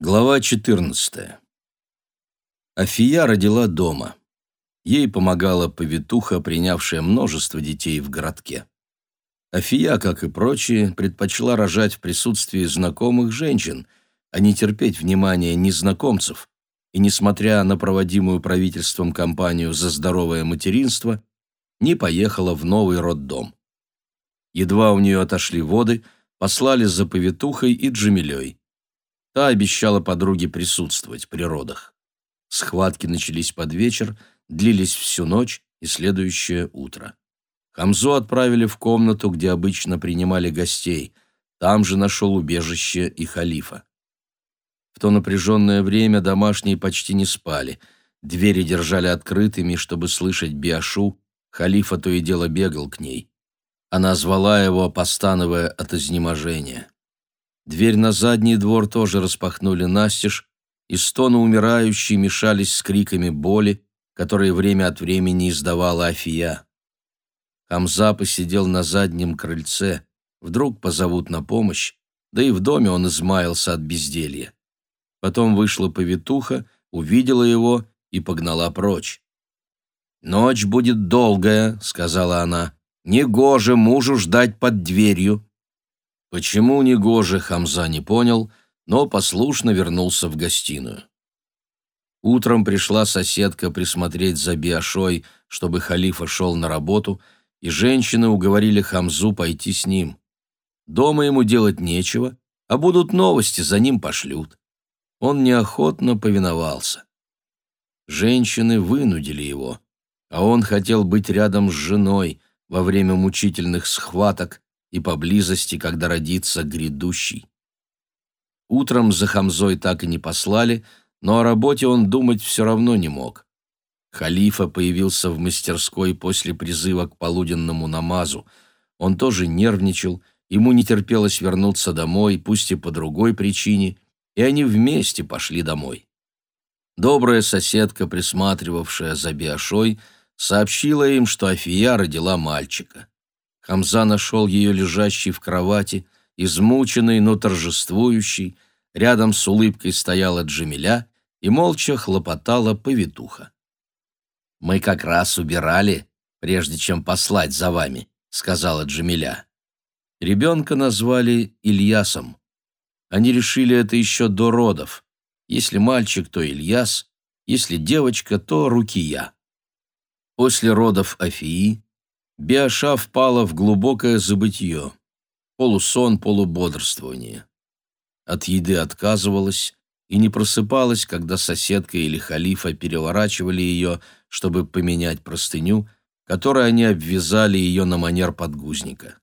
Глава 14. Афия родила дома. Ей помогала повитуха, принявшая множество детей в городке. Афия, как и прочие, предпочла рожать в присутствии знакомых женщин, а не терпеть внимания незнакомцев, и, несмотря на проводимую правительством кампанию за здоровое материнство, не поехала в новый роддом. Едва у нее отошли воды, послали за повитухой и Джамилей. Та обещала подруге присутствовать при родах. Схватки начались под вечер, длились всю ночь и следующее утро. Хамзу отправили в комнату, где обычно принимали гостей. Там же нашел убежище и халифа. В то напряженное время домашние почти не спали. Двери держали открытыми, чтобы слышать Биашу. Халифа то и дело бегал к ней. Она звала его, постановая от изнеможения. Дверь на задний двор тоже распахнули настежь, и стоны умирающей мешались с криками боли, которые время от времени издавала Афия. Хамза посидел на заднем крыльце, вдруг позовут на помощь, да и в доме он измаялся от безделья. Потом вышла повитуха, увидела его и погнала прочь. «Ночь будет долгая», — сказала она, — «негоже мужу ждать под дверью». Почему негоже, Хамза не понял, но послушно вернулся в гостиную. Утром пришла соседка присмотреть за Биашой, чтобы халифа шел на работу, и женщины уговорили Хамзу пойти с ним. Дома ему делать нечего, а будут новости, за ним пошлют. Он неохотно повиновался. Женщины вынудили его, а он хотел быть рядом с женой во время мучительных схваток, и поблизости, когда родится грядущий. Утром за Хамзой так и не послали, но о работе он думать все равно не мог. Халифа появился в мастерской после призыва к полуденному намазу. Он тоже нервничал, ему не терпелось вернуться домой, пусть и по другой причине, и они вместе пошли домой. Добрая соседка, присматривавшая за Биашой, сообщила им, что Афия родила мальчика. Хамза нашел ее лежащей в кровати, измученной, но торжествующей. Рядом с улыбкой стояла Джамиля и молча хлопотала повитуха. «Мы как раз убирали, прежде чем послать за вами», — сказала Джамиля. Ребенка назвали Ильясом. Они решили это еще до родов. Если мальчик, то Ильяс, если девочка, то Рукия. После родов Афии Биаша впала в глубокое забытье, полусон, полубодрствование. От еды отказывалась и не просыпалась, когда соседка или халифа переворачивали ее, чтобы поменять простыню, которой они обвязали ее на манер подгузника.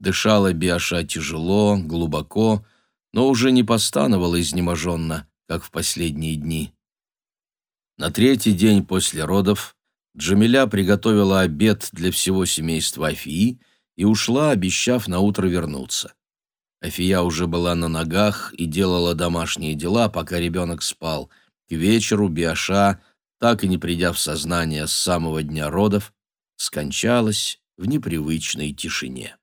Дышала Биаша тяжело, глубоко, но уже не постановала изнеможенно, как в последние дни. На третий день после родов Джамиля приготовила обед для всего семейства Афии и ушла, обещав на утро вернуться. Афия уже была на ногах и делала домашние дела, пока ребенок спал. К вечеру Биаша, так и не придя в сознание с самого дня родов, скончалась в непривычной тишине.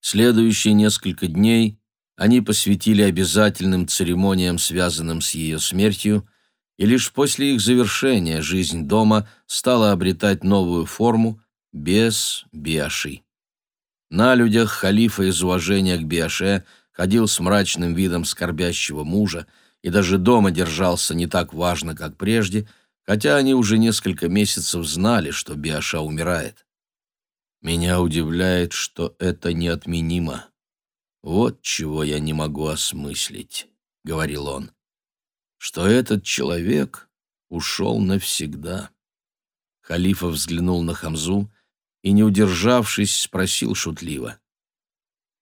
Следующие несколько дней они посвятили обязательным церемониям, связанным с ее смертью, и лишь после их завершения жизнь дома стала обретать новую форму без Биаши. На людях халифа из уважения к Биаше ходил с мрачным видом скорбящего мужа и даже дома держался не так важно, как прежде, хотя они уже несколько месяцев знали, что Биаша умирает. Меня удивляет, что это неотменимо. Вот чего я не могу осмыслить, — говорил он что этот человек ушел навсегда. Халифа взглянул на Хамзу и, не удержавшись, спросил шутливо.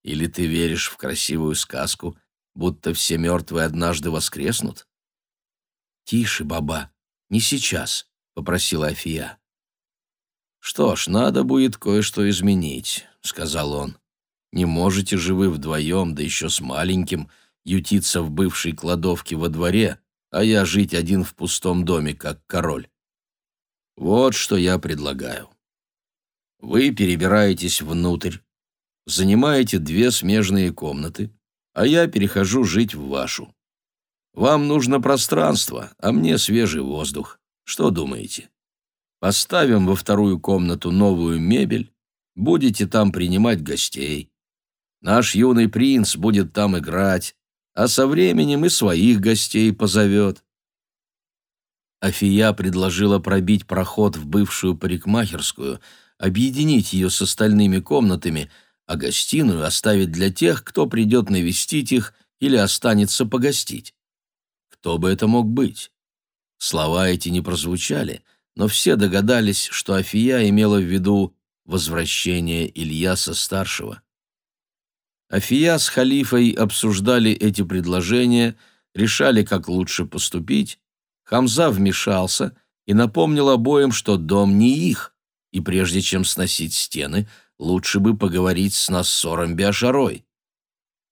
«Или ты веришь в красивую сказку, будто все мертвые однажды воскреснут?» «Тише, баба, не сейчас», — попросила Афия. «Что ж, надо будет кое-что изменить», — сказал он. «Не можете же вы вдвоем, да еще с маленьким, ютиться в бывшей кладовке во дворе, а я жить один в пустом доме, как король. Вот что я предлагаю. Вы перебираетесь внутрь, занимаете две смежные комнаты, а я перехожу жить в вашу. Вам нужно пространство, а мне свежий воздух. Что думаете? Поставим во вторую комнату новую мебель, будете там принимать гостей. Наш юный принц будет там играть, а со временем и своих гостей позовет. Афия предложила пробить проход в бывшую парикмахерскую, объединить ее с остальными комнатами, а гостиную оставить для тех, кто придет навестить их или останется погостить. Кто бы это мог быть? Слова эти не прозвучали, но все догадались, что Афия имела в виду возвращение Ильяса-старшего. Афия с халифой обсуждали эти предложения, решали, как лучше поступить. Хамза вмешался и напомнил обоим, что дом не их, и прежде чем сносить стены, лучше бы поговорить с Нассором Биашарой.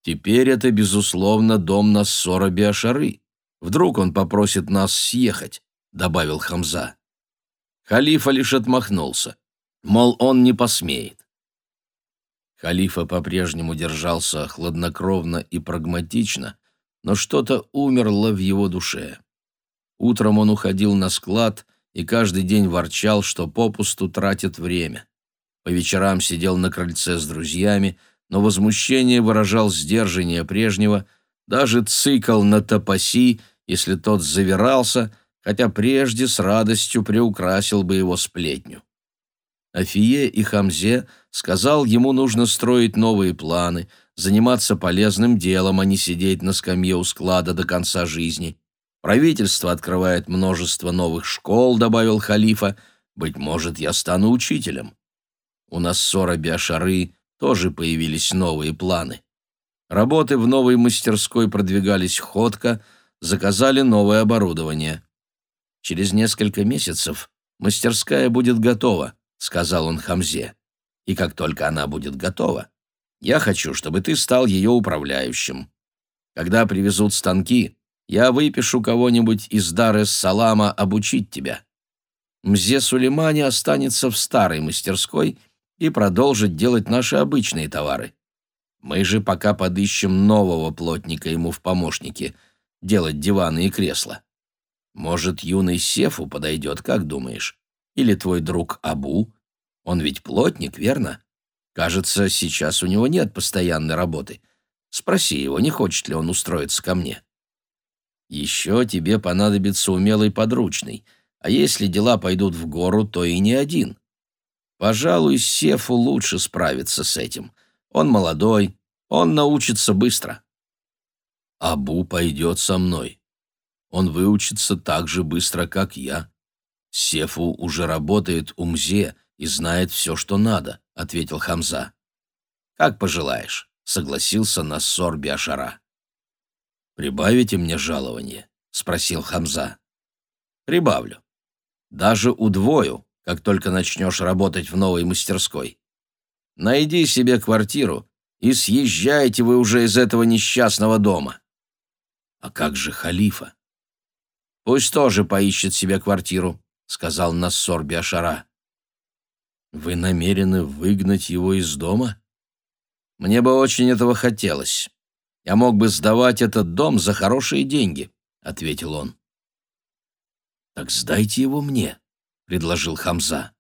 Теперь это, безусловно, дом Нассора Биашары. Вдруг он попросит нас съехать, добавил Хамза. Халифа лишь отмахнулся, мол, он не посмеет. Халифа по-прежнему держался хладнокровно и прагматично, но что-то умерло в его душе. Утром он уходил на склад и каждый день ворчал, что попусту тратит время. По вечерам сидел на крыльце с друзьями, но возмущение выражал сдержаннее прежнего, даже цикл на топоси, если тот завирался, хотя прежде с радостью приукрасил бы его сплетню. Афие и Хамзе сказал, ему нужно строить новые планы, заниматься полезным делом, а не сидеть на скамье у склада до конца жизни. Правительство открывает множество новых школ, добавил халифа. Быть может, я стану учителем. У нас ссора Биашары тоже появились новые планы. Работы в новой мастерской продвигались ходко, заказали новое оборудование. Через несколько месяцев мастерская будет готова, сказал он Хамзе. И как только она будет готова, я хочу, чтобы ты стал ее управляющим. Когда привезут станки, я выпишу кого-нибудь из Дар-эс-Салама обучить тебя. Мзе Сулеймани останется в старой мастерской и продолжит делать наши обычные товары. Мы же пока подыщем нового плотника ему в помощники, делать диваны и кресла. Может, юный Сефу подойдет, как думаешь? Или твой друг Абу? Он ведь плотник, верно? Кажется, сейчас у него нет постоянной работы. Спроси его, не хочет ли он устроиться ко мне. Еще тебе понадобится умелый подручный, а если дела пойдут в гору, то и не один. Пожалуй, Сефу лучше справиться с этим. Он молодой, он научится быстро. Абу пойдет со мной. Он выучится так же быстро, как я. Сефу уже работает у Мзе и знает все, что надо, — ответил Хамза. Как пожелаешь, — согласился Нассор Биашара. «Прибавите мне жалование?» — спросил Хамза. «Прибавлю. Даже удвою, как только начнешь работать в новой мастерской. Найди себе квартиру и съезжайте вы уже из этого несчастного дома. А как же халифа? Пусть тоже поищет себе квартиру, сказал Нассор Биашара. Вы намерены выгнать его из дома? Мне бы очень этого хотелось. Я мог бы сдавать этот дом за хорошие деньги, ответил он. Так сдайте его мне, — предложил Хамза.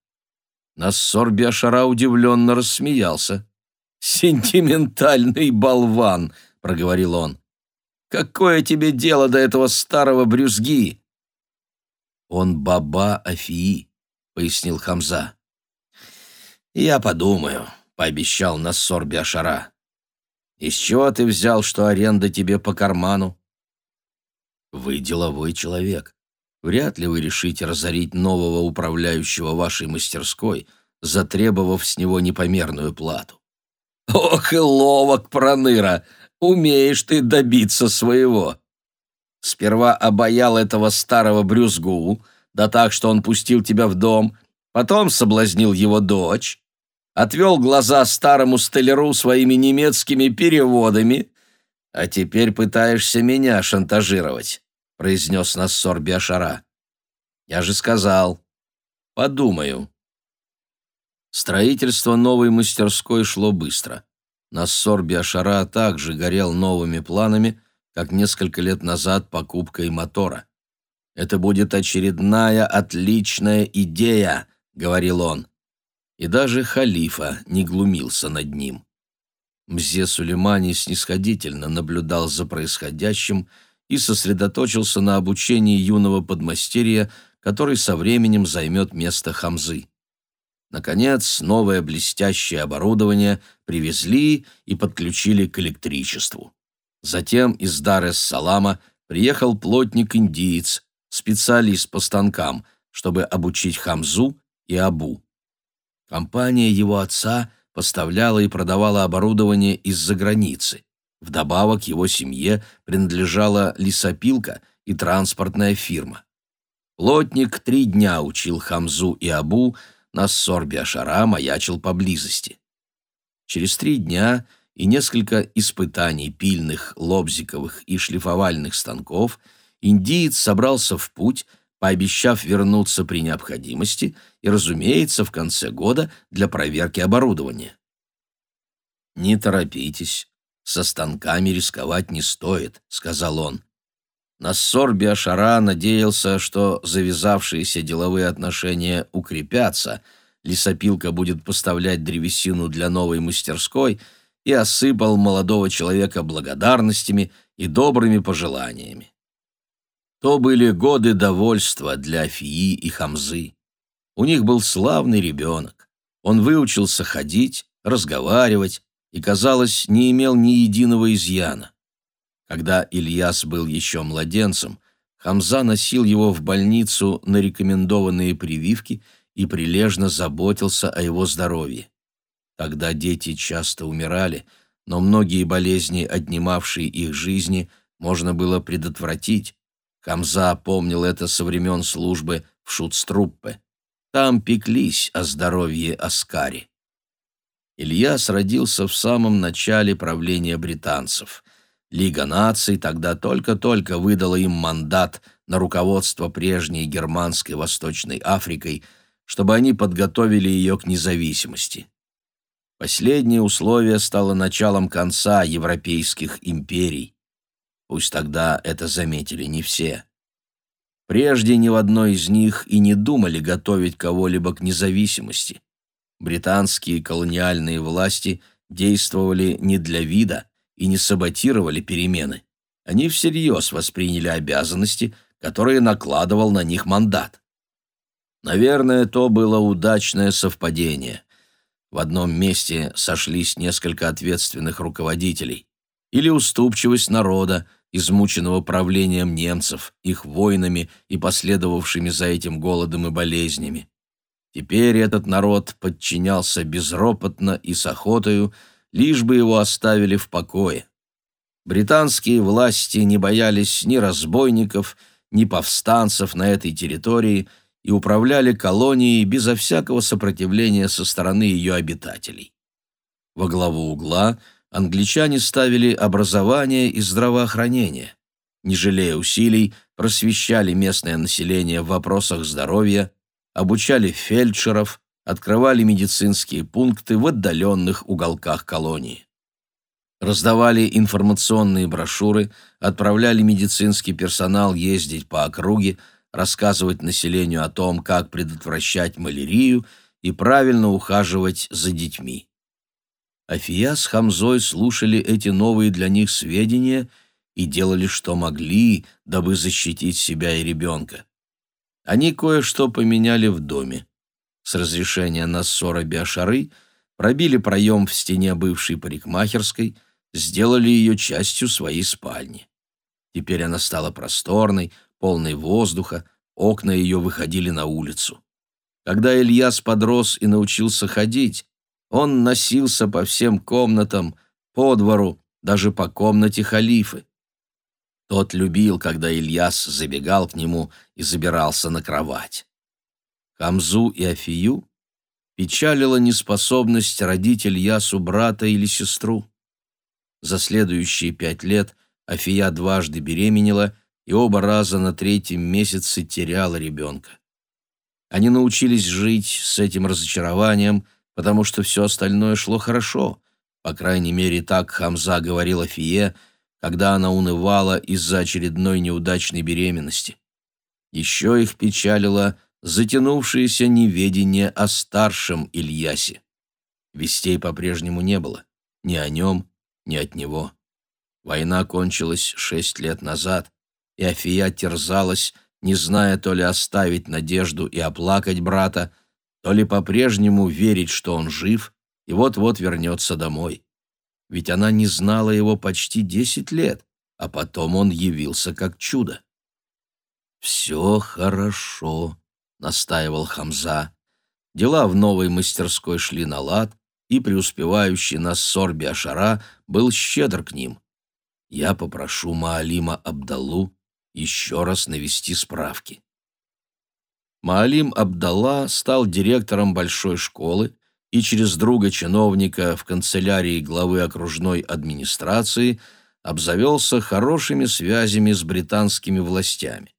Нассор Биашара удивленно рассмеялся. «Сентиментальный болван!» — проговорил он. «Какое тебе дело до этого старого брюзги?» «Он баба Афии», — пояснил Хамза. «Я подумаю», — пообещал Нассор Биашара. «Из чего ты взял, что аренда тебе по карману?» «Вы деловой человек. Вряд ли вы решите разорить нового управляющего вашей мастерской, затребовав с него непомерную плату. Ох и ловок, проныра! Умеешь ты добиться своего. Сперва обаял этого старого брюзгу, да так, что он пустил тебя в дом, потом соблазнил его дочь, отвел глаза старому столяру своими немецкими переводами, а теперь пытаешься меня шантажировать. — произнес Нассор Биашара. «Я же сказал. Подумаю». Строительство новой мастерской шло быстро. Нассор Биашара также горел новыми планами, как несколько лет назад покупкой мотора. «Это будет очередная отличная идея», — говорил он. И даже халифа не глумился над ним. Мзе Сулеймани снисходительно наблюдал за происходящим и сосредоточился на обучении юного подмастерья, который со временем займет место Хамзы. Наконец, новое блестящее оборудование привезли и подключили к электричеству. Затем из Дар-эс-Салама приехал плотник-индиец, специалист по станкам, чтобы обучить Хамзу и Абу. Компания его отца поставляла и продавала оборудование из-за границы. Вдобавок его семье принадлежала лесопилка и транспортная фирма. Плотник три дня учил Хамзу и Абу, Нассор Биашара маячил поблизости. Через три дня и несколько испытаний пильных, лобзиковых и шлифовальных станков индиец собрался в путь, пообещав вернуться при необходимости и, разумеется, в конце года для проверки оборудования. «Не торопитесь, со станками рисковать не стоит», — сказал он. Нассор Биашара надеялся, что завязавшиеся деловые отношения укрепятся, лесопилка будет поставлять древесину для новой мастерской и осыпал молодого человека благодарностями и добрыми пожеланиями. То были годы довольства для Афии и Хамзы. У них был славный ребенок. Он выучился ходить, разговаривать и, казалось, не имел ни единого изъяна. Когда Ильяс был еще младенцем, Хамза носил его в больницу на рекомендованные прививки и прилежно заботился о его здоровье. Тогда дети часто умирали, но многие болезни, отнимавшие их жизни, можно было предотвратить. Хамза помнил это со времен службы в Шутструппе. Там пеклись о здоровье Аскари. Ильяс родился в самом начале правления британцев. Лига наций тогда только-только выдала им мандат на руководство прежней германской Восточной Африкой, чтобы они подготовили ее к независимости. Последнее условие стало началом конца европейских империй. Пусть тогда это заметили не все. Прежде ни в одной из них и не думали готовить кого-либо к независимости. Британские колониальные власти действовали не для вида, и не саботировали перемены. Они всерьез восприняли обязанности, которые накладывал на них мандат. Наверное, то было удачное совпадение. В одном месте сошлись несколько ответственных руководителей. Или уступчивость народа, измученного правлением немцев, их войнами и последовавшими за этим голодом и болезнями. Теперь этот народ подчинялся безропотно и с охотою, лишь бы его оставили в покое. Британские власти не боялись ни разбойников, ни повстанцев на этой территории и управляли колонией безо всякого сопротивления со стороны ее обитателей. Во главу угла англичане ставили образование и здравоохранение. Не жалея усилий, просвещали местное население в вопросах здоровья, обучали фельдшеров, открывали медицинские пункты в отдаленных уголках колонии. Раздавали информационные брошюры, отправляли медицинский персонал ездить по округе, рассказывать населению о том, как предотвращать малярию и правильно ухаживать за детьми. Афия с Хамзой слушали эти новые для них сведения и делали, что могли, дабы защитить себя и ребенка. Они кое-что поменяли в доме с разрешения Нассора Биашары пробили проем в стене бывшей парикмахерской, сделали ее частью своей спальни. Теперь она стала просторной, полной воздуха, окна ее выходили на улицу. Когда Ильяс подрос и научился ходить, он носился по всем комнатам, по двору, даже по комнате халифы. Тот любил, когда Ильяс забегал к нему и забирался на кровать. Хамзу и Афию печалила неспособность родить Ильясу брата или сестру. За следующие пять лет Афия дважды беременела и оба раза на третьем месяце теряла ребенка. Они научились жить с этим разочарованием, потому что все остальное шло хорошо. По крайней мере, так Хамза говорил Афие, когда она унывала из-за очередной неудачной беременности. Еще их печалило затянувшееся неведение о старшем Ильясе. Вестей по-прежнему не было, ни о нем, ни от него. Война кончилась шесть лет назад, и Афия терзалась, не зная то ли оставить надежду и оплакать брата, то ли по-прежнему верить, что он жив и вот-вот вернется домой. Ведь она не знала его почти десять лет, а потом он явился как чудо. «Все хорошо», — настаивал Хамза. Дела в новой мастерской шли на лад, и преуспевающий на сорбе Ашара был щедр к ним. «Я попрошу Маалима Абдаллу еще раз навести справки». Маалим Абдалла стал директором большой школы и через друга-чиновника в канцелярии главы окружной администрации обзавелся хорошими связями с британскими властями.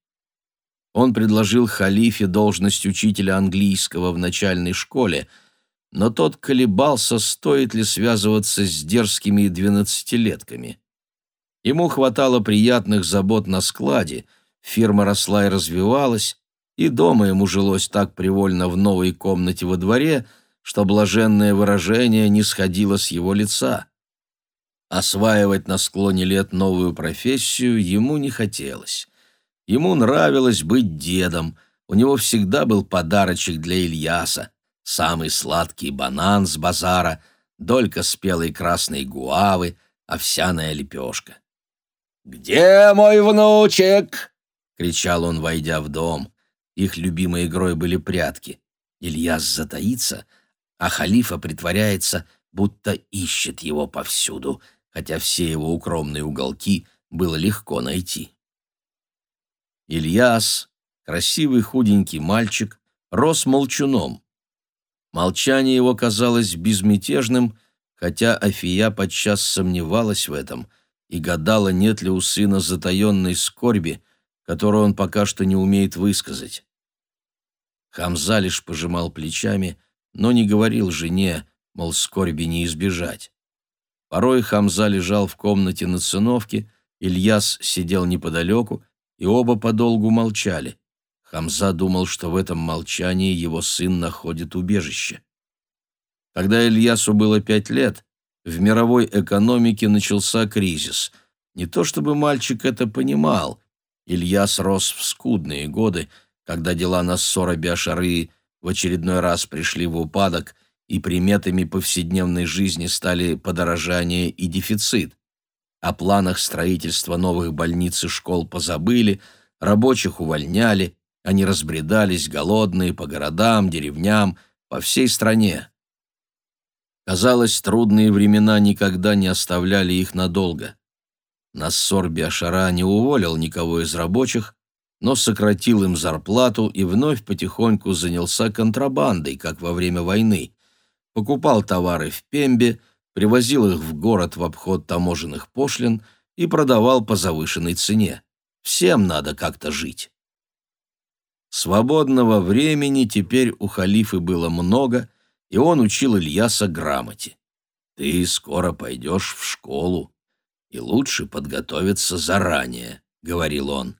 Он предложил халифе должность учителя английского в начальной школе, но тот колебался, стоит ли связываться с дерзкими двенадцатилетками. Ему хватало приятных забот на складе, фирма росла и развивалась, и дома ему жилось так привольно в новой комнате во дворе, что блаженное выражение не сходило с его лица. Осваивать на склоне лет новую профессию ему не хотелось. Ему нравилось быть дедом, у него всегда был подарочек для Ильяса, самый сладкий банан с базара, долька спелой красной гуавы, овсяная лепешка. «Где мой внучек?» — кричал он, войдя в дом. Их любимой игрой были прятки. Ильяс затаится, а халифа притворяется, будто ищет его повсюду, хотя все его укромные уголки было легко найти. Ильяс, красивый худенький мальчик, рос молчуном. Молчание его казалось безмятежным, хотя Афия подчас сомневалась в этом и гадала, нет ли у сына затаенной скорби, которую он пока что не умеет высказать. Хамза лишь пожимал плечами, но не говорил жене, мол, скорби не избежать. Порой Хамза лежал в комнате на циновке, Ильяс сидел неподалеку, и оба подолгу молчали. Хамза думал, что в этом молчании его сын находит убежище. Когда Ильясу было пять лет, в мировой экономике начался кризис. Не то чтобы мальчик это понимал. Ильяс рос в скудные годы, когда дела на ссора Биашары в очередной раз пришли в упадок, и приметами повседневной жизни стали подорожание и дефицит. О планах строительства новых больниц и школ позабыли, рабочих увольняли, они разбредались голодные по городам, деревням, по всей стране. Казалось, трудные времена никогда не оставляли их надолго. Нассор Биашара не уволил никого из рабочих, но сократил им зарплату и вновь потихоньку занялся контрабандой, как во время войны. Покупал товары в Пембе, привозил их в город в обход таможенных пошлин и продавал по завышенной цене. Всем надо как-то жить. Свободного времени теперь у халифы было много, и он учил Ильяса грамоте. «Ты скоро пойдешь в школу, и лучше подготовиться заранее», — говорил он.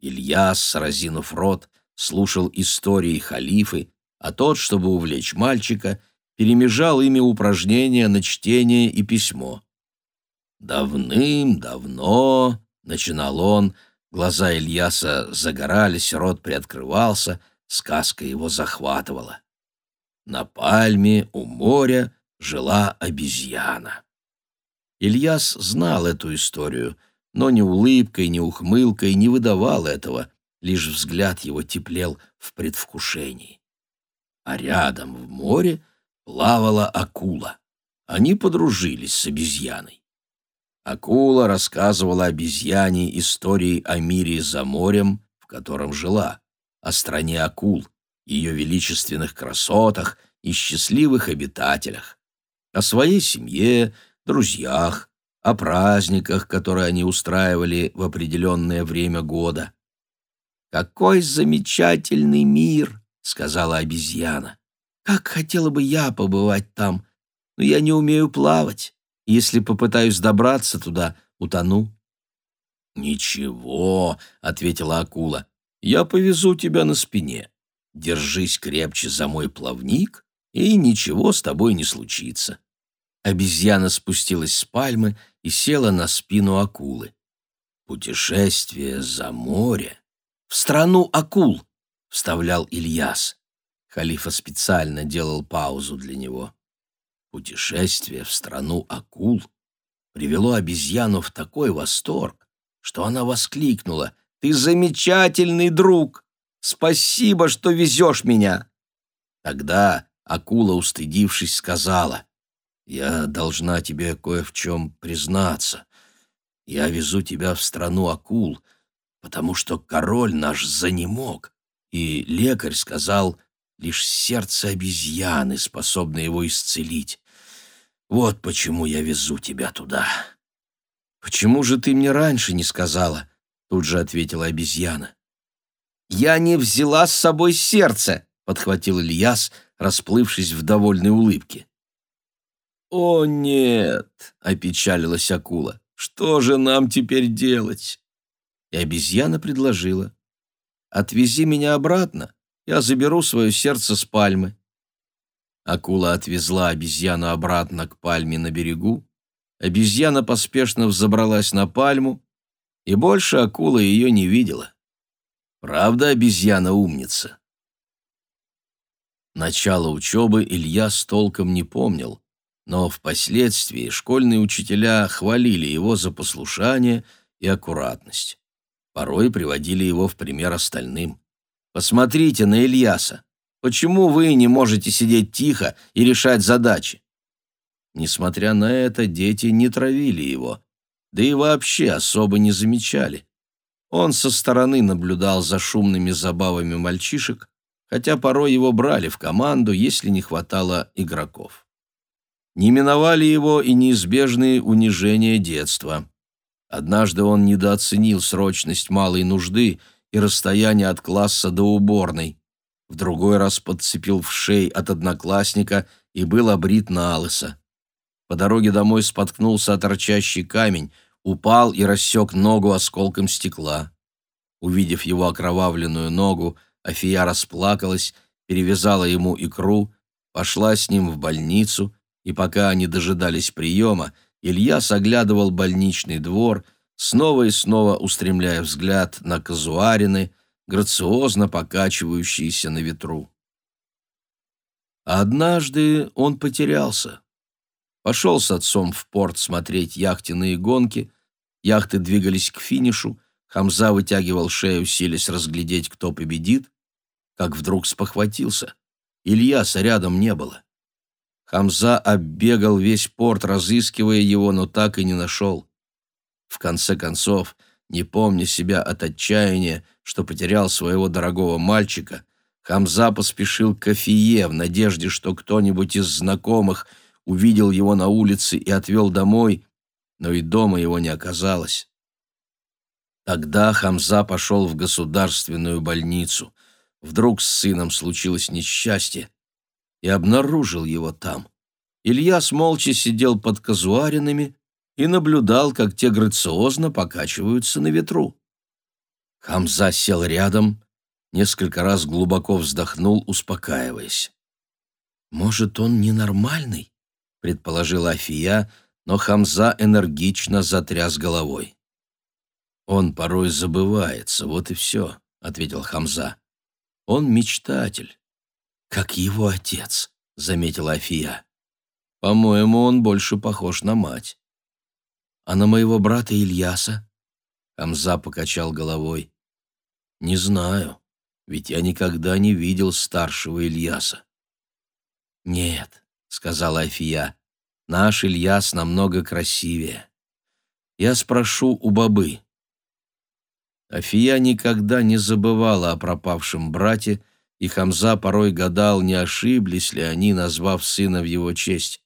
Ильяс, разинув рот, слушал истории халифы, а тот, чтобы увлечь мальчика, перемежал ими упражнения на чтение и письмо. «Давным-давно», — начинал он, глаза Ильяса загорались, рот приоткрывался, сказка его захватывала. «На пальме у моря жила обезьяна». Ильяс знал эту историю — но ни улыбкой, ни ухмылкой не выдавал этого, лишь взгляд его теплел в предвкушении. А рядом в море плавала акула. Они подружились с обезьяной. Акула рассказывала обезьяне истории о мире за морем, в котором жила, о стране акул, ее величественных красотах и счастливых обитателях, о своей семье, друзьях, о праздниках, которые они устраивали в определенное время года. «Какой замечательный мир!» — сказала обезьяна. «Как хотела бы я побывать там, но я не умею плавать. Если попытаюсь добраться туда, утону. «Ничего», — ответила акула, — «я повезу тебя на спине. Держись крепче за мой плавник, и ничего с тобой не случится». Обезьяна спустилась с пальмы и села на спину акулы. «Путешествие за море в страну акул», — вставлял Ильяс. Халифа специально делал паузу для него. Путешествие в страну акул привело обезьяну в такой восторг, что она воскликнула «Ты замечательный друг! Спасибо, что везешь меня!» Тогда акула, устыдившись, сказала «Я должна тебе кое в чем признаться. Я везу тебя в страну акул, потому что король наш занемог, и лекарь сказал, Лишь сердце обезьяны способно его исцелить. Вот почему я везу тебя туда». «Почему же ты мне раньше не сказала?» Тут же ответила обезьяна. «Я не взяла с собой сердце», — подхватил Ильяс, расплывшись в довольной улыбке. «О, нет!» — опечалилась акула. «Что же нам теперь делать?» И обезьяна предложила. «Отвези меня обратно, я заберу свое сердце с пальмы». Акула отвезла обезьяну обратно к пальме на берегу. Обезьяна поспешно взобралась на пальму, и больше акула ее не видела. Правда, обезьяна умница? Начало учебы Илья с толком не помнил, но впоследствии школьные учителя хвалили его за послушание и аккуратность. Порой приводили его в пример остальным. Посмотрите на Ильяса. Почему вы не можете сидеть тихо и решать задачи? Несмотря на это, дети не травили его, да и вообще особо не замечали. Он со стороны наблюдал за шумными забавами мальчишек, хотя порой его брали в команду, если не хватало игроков. Не миновали его и неизбежные унижения детства. Однажды он недооценил срочность малой нужды и расстояние от класса до уборной. В другой раз подцепил в шей от одноклассника и был обрит на лысо. По дороге домой споткнулся о торчащий камень, упал и рассек ногу осколком стекла. Увидев его окровавленную ногу, Афия расплакалась, перевязала ему икру, пошла с ним в больницу, и пока они дожидались приема, Илья соглядывал больничный двор — снова и снова устремляя взгляд на казуарины, грациозно покачивающиеся на ветру. однажды он потерялся. Пошел с отцом в порт смотреть яхтенные гонки, яхты двигались к финишу, Хамза вытягивал шею, силясь разглядеть, кто победит, как вдруг спохватился. Ильяса рядом не было. Хамза оббегал весь порт, разыскивая его, но так и не нашел. В конце концов, не помня себя от отчаяния, что потерял своего дорогого мальчика, Хамза поспешил к Афие в надежде, что кто-нибудь из знакомых увидел его на улице и отвел домой, но и дома его не оказалось. Тогда Хамза пошел в государственную больницу. Вдруг с сыном случилось несчастье, и обнаружил его там. Ильяс молча сидел под казуаринами и наблюдал, как те грациозно покачиваются на ветру. Хамза сел рядом, несколько раз глубоко вздохнул, успокаиваясь. «Может, он ненормальный?» — предположила Афия, но Хамза энергично затряс головой. «Он порой забывается, вот и все», — ответил Хамза. «Он мечтатель». «Как его отец», — заметила Афия. «По-моему, он больше похож на мать». А на моего брата Ильяса? Хамза покачал головой. Не знаю, ведь я никогда не видел старшего Ильяса. Нет, сказала Афия, наш Ильяс намного красивее. Я спрошу у бабы. Афия никогда не забывала о пропавшем брате, и Хамза порой гадал, не ошиблись ли они, назвав сына в его честь.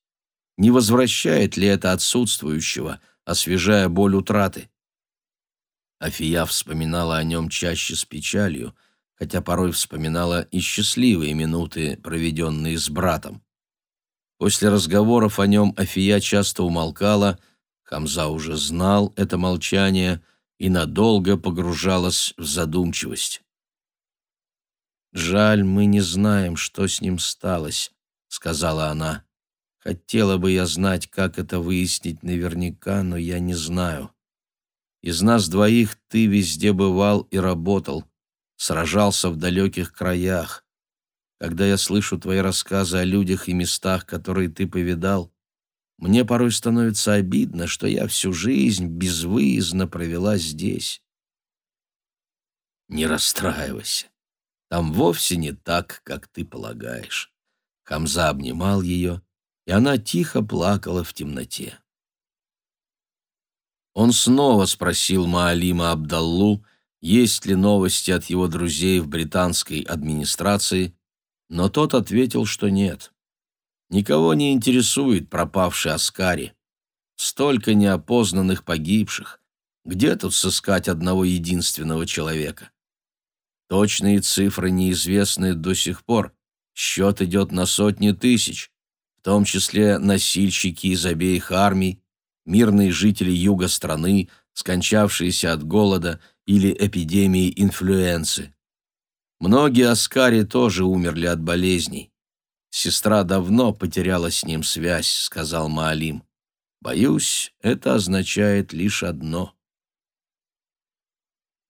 Не возвращает ли это отсутствующего – освежая боль утраты. Афия вспоминала о нем чаще с печалью, хотя порой вспоминала и счастливые минуты, проведенные с братом. После разговоров о нем Афия часто умолкала, Хамза уже знал это молчание, и надолго погружалась в задумчивость. «Жаль, мы не знаем, что с ним сталось», — сказала она. «Хотела бы я знать, как это выяснить наверняка, но я не знаю. Из нас двоих ты везде бывал и работал, сражался в далеких краях. Когда я слышу твои рассказы о людях и местах, которые ты повидал, мне порой становится обидно, что я всю жизнь безвыездно провела здесь. Не расстраивайся. Там вовсе не так, как ты полагаешь. Хамза обнимал ее, и она тихо плакала в темноте. Он снова спросил Маалима Абдаллу, есть ли новости от его друзей в британской администрации, но тот ответил, что нет. Никого не интересует пропавший Аскари. Столько неопознанных погибших. Где тут сыскать одного единственного человека? Точные цифры неизвестны до сих пор. Счет идет на сотни тысяч, в том числе носильщики из обеих армий, мирные жители юга страны, скончавшиеся от голода или эпидемии инфлюенции. Многие Аскари тоже умерли от болезней. Сестра давно потеряла с ним связь, сказал Маалим. Боюсь, это означает лишь одно.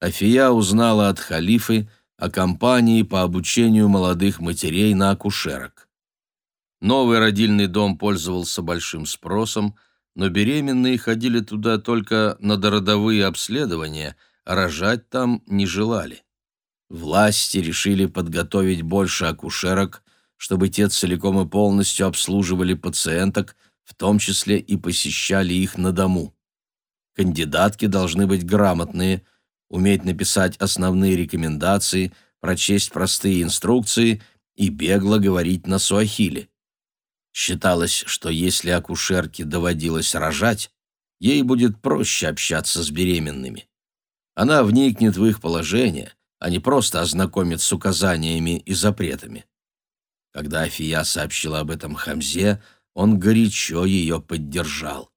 Афия узнала от халифы о кампании по обучению молодых матерей на акушерок. Новый родильный дом пользовался большим спросом, но беременные ходили туда только на дородовые обследования, а рожать там не желали. Власти решили подготовить больше акушерок, чтобы те целиком и полностью обслуживали пациенток, в том числе и посещали их на дому. Кандидатки должны быть грамотные, уметь написать основные рекомендации, прочесть простые инструкции и бегло говорить на суахиле. Считалось, что если акушерке доводилось рожать, ей будет проще общаться с беременными. Она вникнет в их положение, а не просто ознакомит с указаниями и запретами. Когда Афия сообщила об этом Хамзе, он горячо ее поддержал.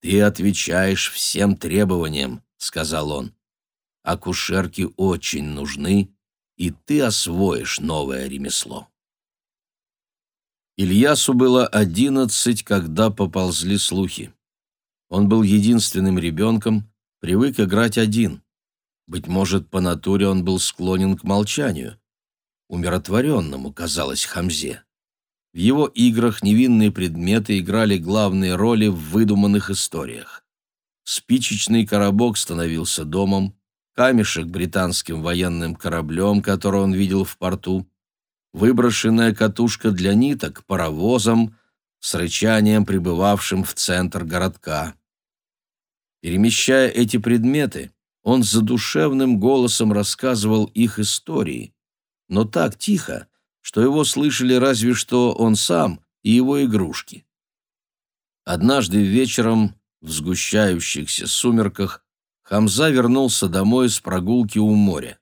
«Ты отвечаешь всем требованиям», — сказал он. «Акушерки очень нужны, и ты освоишь новое ремесло». Ильясу было одиннадцать, когда поползли слухи. Он был единственным ребенком, привык играть один. Быть может, по натуре он был склонен к молчанию. Умиротворенному, казалось Хамзе. В его играх невинные предметы играли главные роли в выдуманных историях. Спичечный коробок становился домом, камешек британским военным кораблем, который он видел в порту, выброшенная катушка для ниток паровозом с рычанием, прибывавшим в центр городка. Перемещая эти предметы, он задушевным голосом рассказывал их истории, но так тихо, что его слышали разве что он сам и его игрушки. Однажды вечером в сгущающихся сумерках Хамза вернулся домой с прогулки у моря.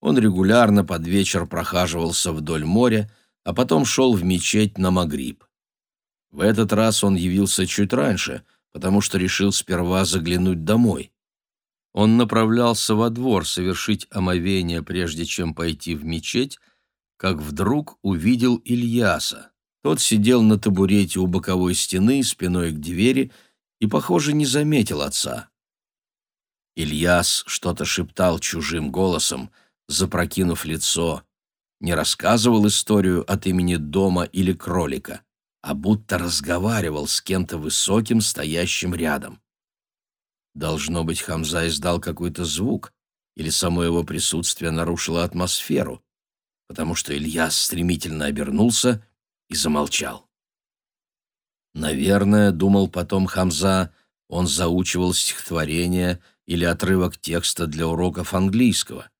Он регулярно под вечер прохаживался вдоль моря, а потом шел в мечеть на Магриб. В этот раз он явился чуть раньше, потому что решил сперва заглянуть домой. Он направлялся во двор совершить омовение, прежде чем пойти в мечеть, как вдруг увидел Ильяса. Тот сидел на табурете у боковой стены, спиной к двери, и, похоже, не заметил отца. Ильяс что-то шептал чужим голосом, запрокинув лицо, не рассказывал историю от имени дома или кролика, а будто разговаривал с кем-то высоким, стоящим рядом. Должно быть, Хамза издал какой-то звук, или само его присутствие нарушило атмосферу, потому что Ильяс стремительно обернулся и замолчал. Наверное, думал потом Хамза, он заучивал стихотворение или отрывок текста для уроков английского.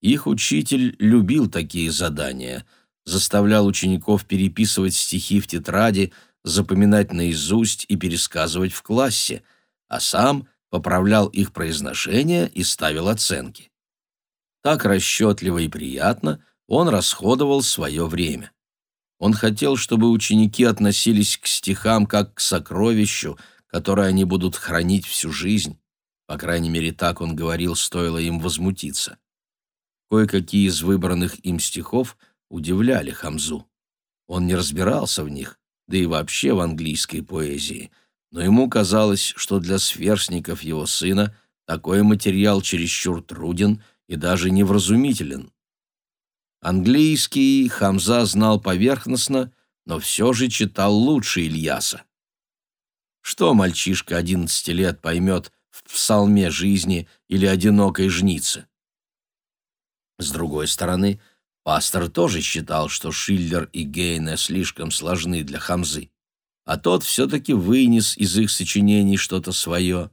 Их учитель любил такие задания, заставлял учеников переписывать стихи в тетради, запоминать наизусть и пересказывать в классе, а сам поправлял их произношение и ставил оценки. Так расчетливо и приятно он расходовал свое время. Он хотел, чтобы ученики относились к стихам как к сокровищу, которое они будут хранить всю жизнь, По крайней мере, так он говорил, стоило им возмутиться. Кое-какие из выбранных им стихов удивляли Хамзу. Он не разбирался в них, да и вообще в английской поэзии, но ему казалось, что для сверстников его сына такой материал чересчур труден и даже невразумителен. Английский Хамза знал поверхностно, но все же читал лучше Ильяса. Что мальчишка 11 лет поймет в псалме жизни или одинокой жнице? С другой стороны, пастор тоже считал, что Шиллер и Гейне слишком сложны для Хамзы, а тот все-таки вынес из их сочинений что-то свое.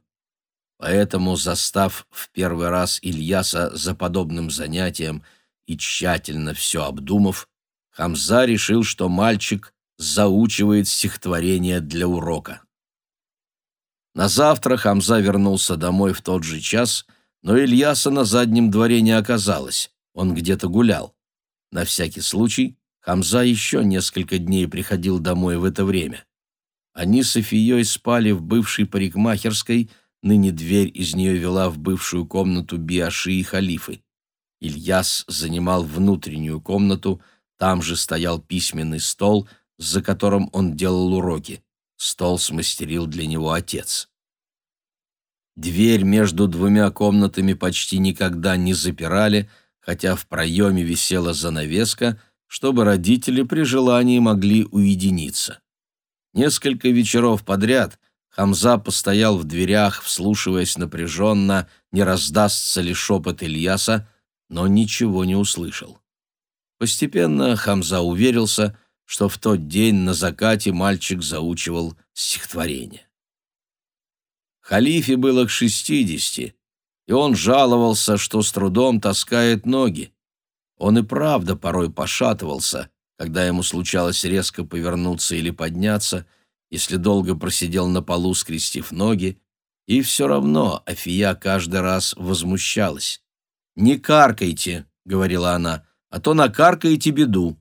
Поэтому, застав в первый раз Ильяса за подобным занятием и тщательно все обдумав, Хамза решил, что мальчик заучивает стихотворение для урока. На завтра Хамза вернулся домой в тот же час, но Ильяса на заднем дворе не оказалось, он где-то гулял. На всякий случай Хамза еще несколько дней приходил домой в это время. Они с Софией спали в бывшей парикмахерской, ныне дверь из нее вела в бывшую комнату Биаши и Халифы. Ильяс занимал внутреннюю комнату, там же стоял письменный стол, за которым он делал уроки. Стол смастерил для него отец. Дверь между двумя комнатами почти никогда не запирали, хотя в проеме висела занавеска, чтобы родители при желании могли уединиться. Несколько вечеров подряд Хамза постоял в дверях, вслушиваясь напряженно, не раздастся ли шепот Ильяса, но ничего не услышал. Постепенно Хамза уверился, что в тот день на закате мальчик заучивал стихотворение. Халифе было к шестидесяти, и он жаловался, что с трудом таскает ноги. Он и правда порой пошатывался, когда ему случалось резко повернуться или подняться, если долго просидел на полу, скрестив ноги, и все равно Афия каждый раз возмущалась. «Не каркайте», — говорила она, — «а то накаркаете беду».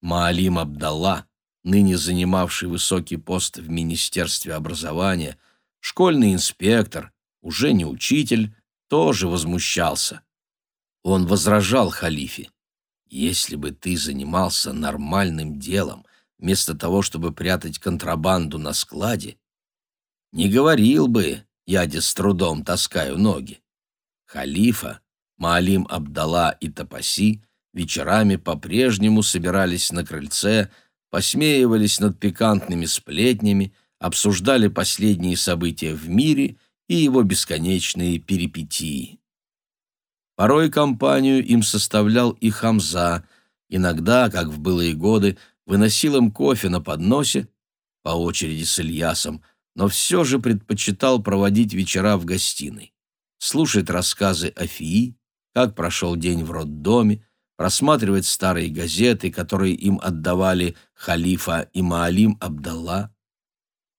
Маалим Абдалла, ныне занимавший высокий пост в Министерстве образования, школьный инспектор, уже не учитель, тоже возмущался. Он возражал халифе. «Если бы ты занимался нормальным делом, вместо того, чтобы прятать контрабанду на складе, не говорил бы, я с трудом таскаю ноги». Халифа, Маалим Абдалла и Тапаси вечерами по-прежнему собирались на крыльце, посмеивались над пикантными сплетнями, обсуждали последние события в мире и его бесконечные перипетии. Порой компанию им составлял и Хамза, иногда, как в былые годы, выносил им кофе на подносе, по очереди с Ильясом, но все же предпочитал проводить вечера в гостиной, слушать рассказы о Фии, как прошел день в роддоме, просматривать старые газеты, которые им отдавали халифа и Маалим Абдалла.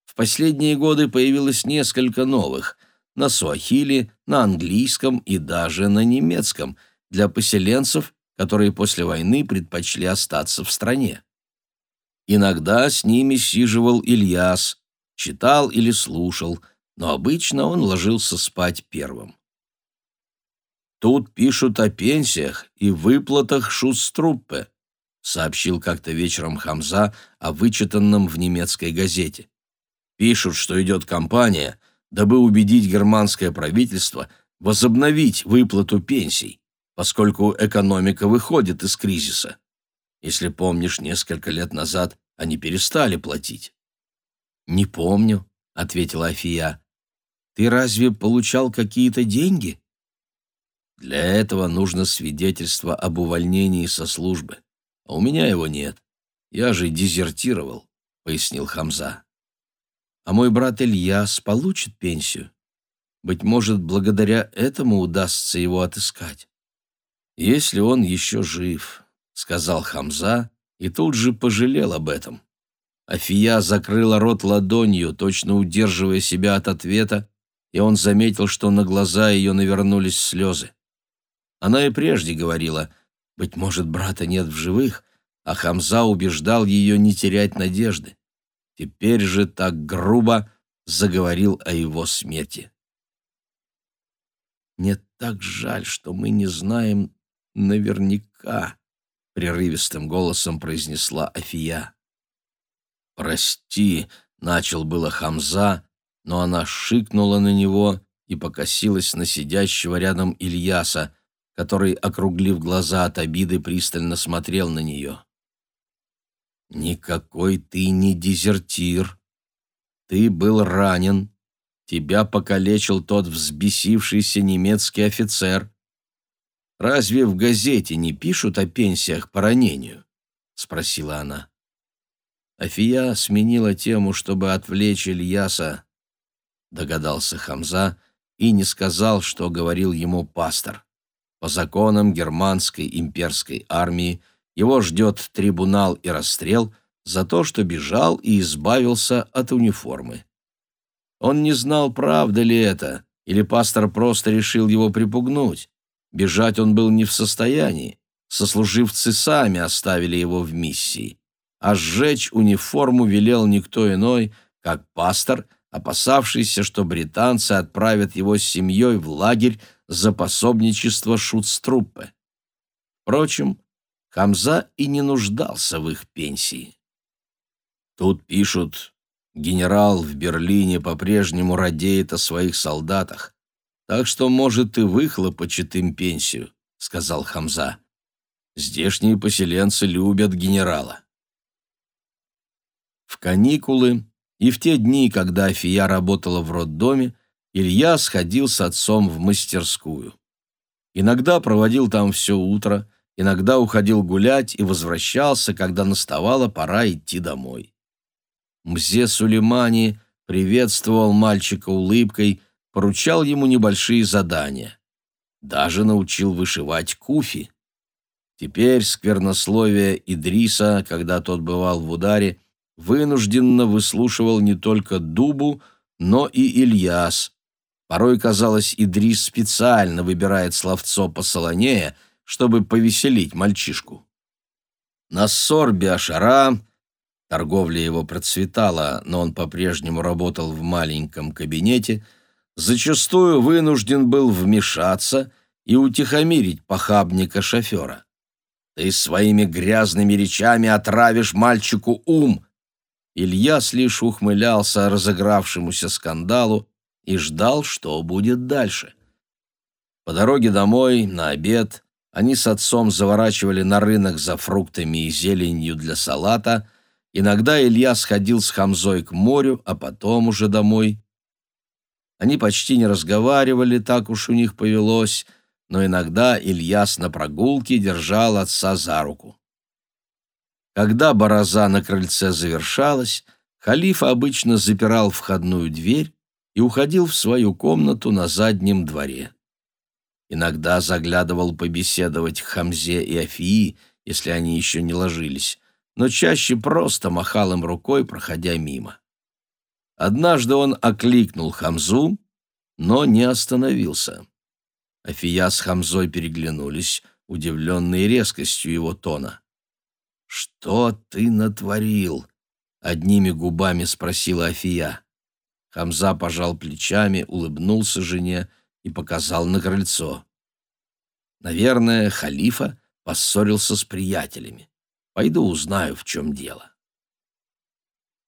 В последние годы появилось несколько новых – на суахили, на английском и даже на немецком для поселенцев, которые после войны предпочли остаться в стране. Иногда с ними сиживал Ильяс, читал или слушал, но обычно он ложился спать первым. «Тут пишут о пенсиях и выплатах Шуструппе», сообщил как-то вечером Хамза о вычитанном в немецкой газете. «Пишут, что идет кампания, дабы убедить германское правительство возобновить выплату пенсий, поскольку экономика выходит из кризиса. Если помнишь, несколько лет назад они перестали платить». «Не помню», — ответила Афия. «Ты разве получал какие-то деньги?» Для этого нужно свидетельство об увольнении со службы. А у меня его нет. Я же дезертировал, пояснил Хамза. А мой брат Ильяс получит пенсию. Быть может, благодаря этому удастся его отыскать. Если он еще жив, сказал Хамза и тут же пожалел об этом. Афия закрыла рот ладонью, точно удерживая себя от ответа, и он заметил, что на глаза ее навернулись слезы. Она и прежде говорила, быть может, брата нет в живых, а Хамза убеждал ее не терять надежды. Теперь же так грубо заговорил о его смерти. Мне так жаль, что мы не знаем наверняка, прерывистым голосом произнесла Афия. Прости, начал было Хамза, но она шикнула на него и покосилась на сидящего рядом Ильяса, который, округлив глаза от обиды, пристально смотрел на нее. «Никакой ты не дезертир. Ты был ранен. Тебя покалечил тот взбесившийся немецкий офицер. Разве в газете не пишут о пенсиях по ранению?» — спросила она. Афия сменила тему, чтобы отвлечь Ильяса, догадался Хамза, и не сказал, что говорил ему пастор. По законам германской имперской армии его ждет трибунал и расстрел за то, что бежал и избавился от униформы. Он не знал, правда ли это, или пастор просто решил его припугнуть. Бежать он был не в состоянии. Сослуживцы сами оставили его в миссии. А сжечь униформу велел никто иной, как пастор, опасавшийся, что британцы отправят его с семьей в лагерь за пособничество шутструппе. Впрочем, Хамза и не нуждался в их пенсии. Тут пишут, генерал в Берлине по-прежнему радеет о своих солдатах, так что, может, и выхлопочет им пенсию, — сказал Хамза. Здешние поселенцы любят генерала. В каникулы и в те дни, когда Афия работала в роддоме, Илья сходил с отцом в мастерскую. Иногда проводил там все утро, иногда уходил гулять и возвращался, когда наставала пора идти домой. Мзе Сулеймани приветствовал мальчика улыбкой, поручал ему небольшие задания. Даже научил вышивать куфи. Теперь сквернословие Идриса, когда тот бывал в ударе, вынужденно выслушивал не только Дубу, но и Ильяс, Порой, казалось, Идрис специально выбирает словцо посолонее, чтобы повеселить мальчишку. На сорбе Ашара торговля его процветала, но он по-прежнему работал в маленьком кабинете, зачастую вынужден был вмешаться и утихомирить похабника-шофера. «Ты своими грязными речами отравишь мальчику ум!» Ильяс лишь ухмылялся разыгравшемуся скандалу, и ждал, что будет дальше. По дороге домой, на обед, они с отцом заворачивали на рынок за фруктами и зеленью для салата. Иногда Илья сходил с Хамзой к морю, а потом уже домой. Они почти не разговаривали, так уж у них повелось, но иногда Ильяс на прогулке держал отца за руку. Когда бороза на крыльце завершалась, халиф обычно запирал входную дверь и уходил в свою комнату на заднем дворе. Иногда заглядывал побеседовать к Хамзе и Афии, если они еще не ложились, но чаще просто махал им рукой, проходя мимо. Однажды он окликнул Хамзу, но не остановился. Афия с Хамзой переглянулись, удивленные резкостью его тона. «Что ты натворил?» — одними губами спросила Афия. Хамза пожал плечами, улыбнулся жене и показал на крыльцо. Наверное, халифа поссорился с приятелями. Пойду узнаю, в чем дело.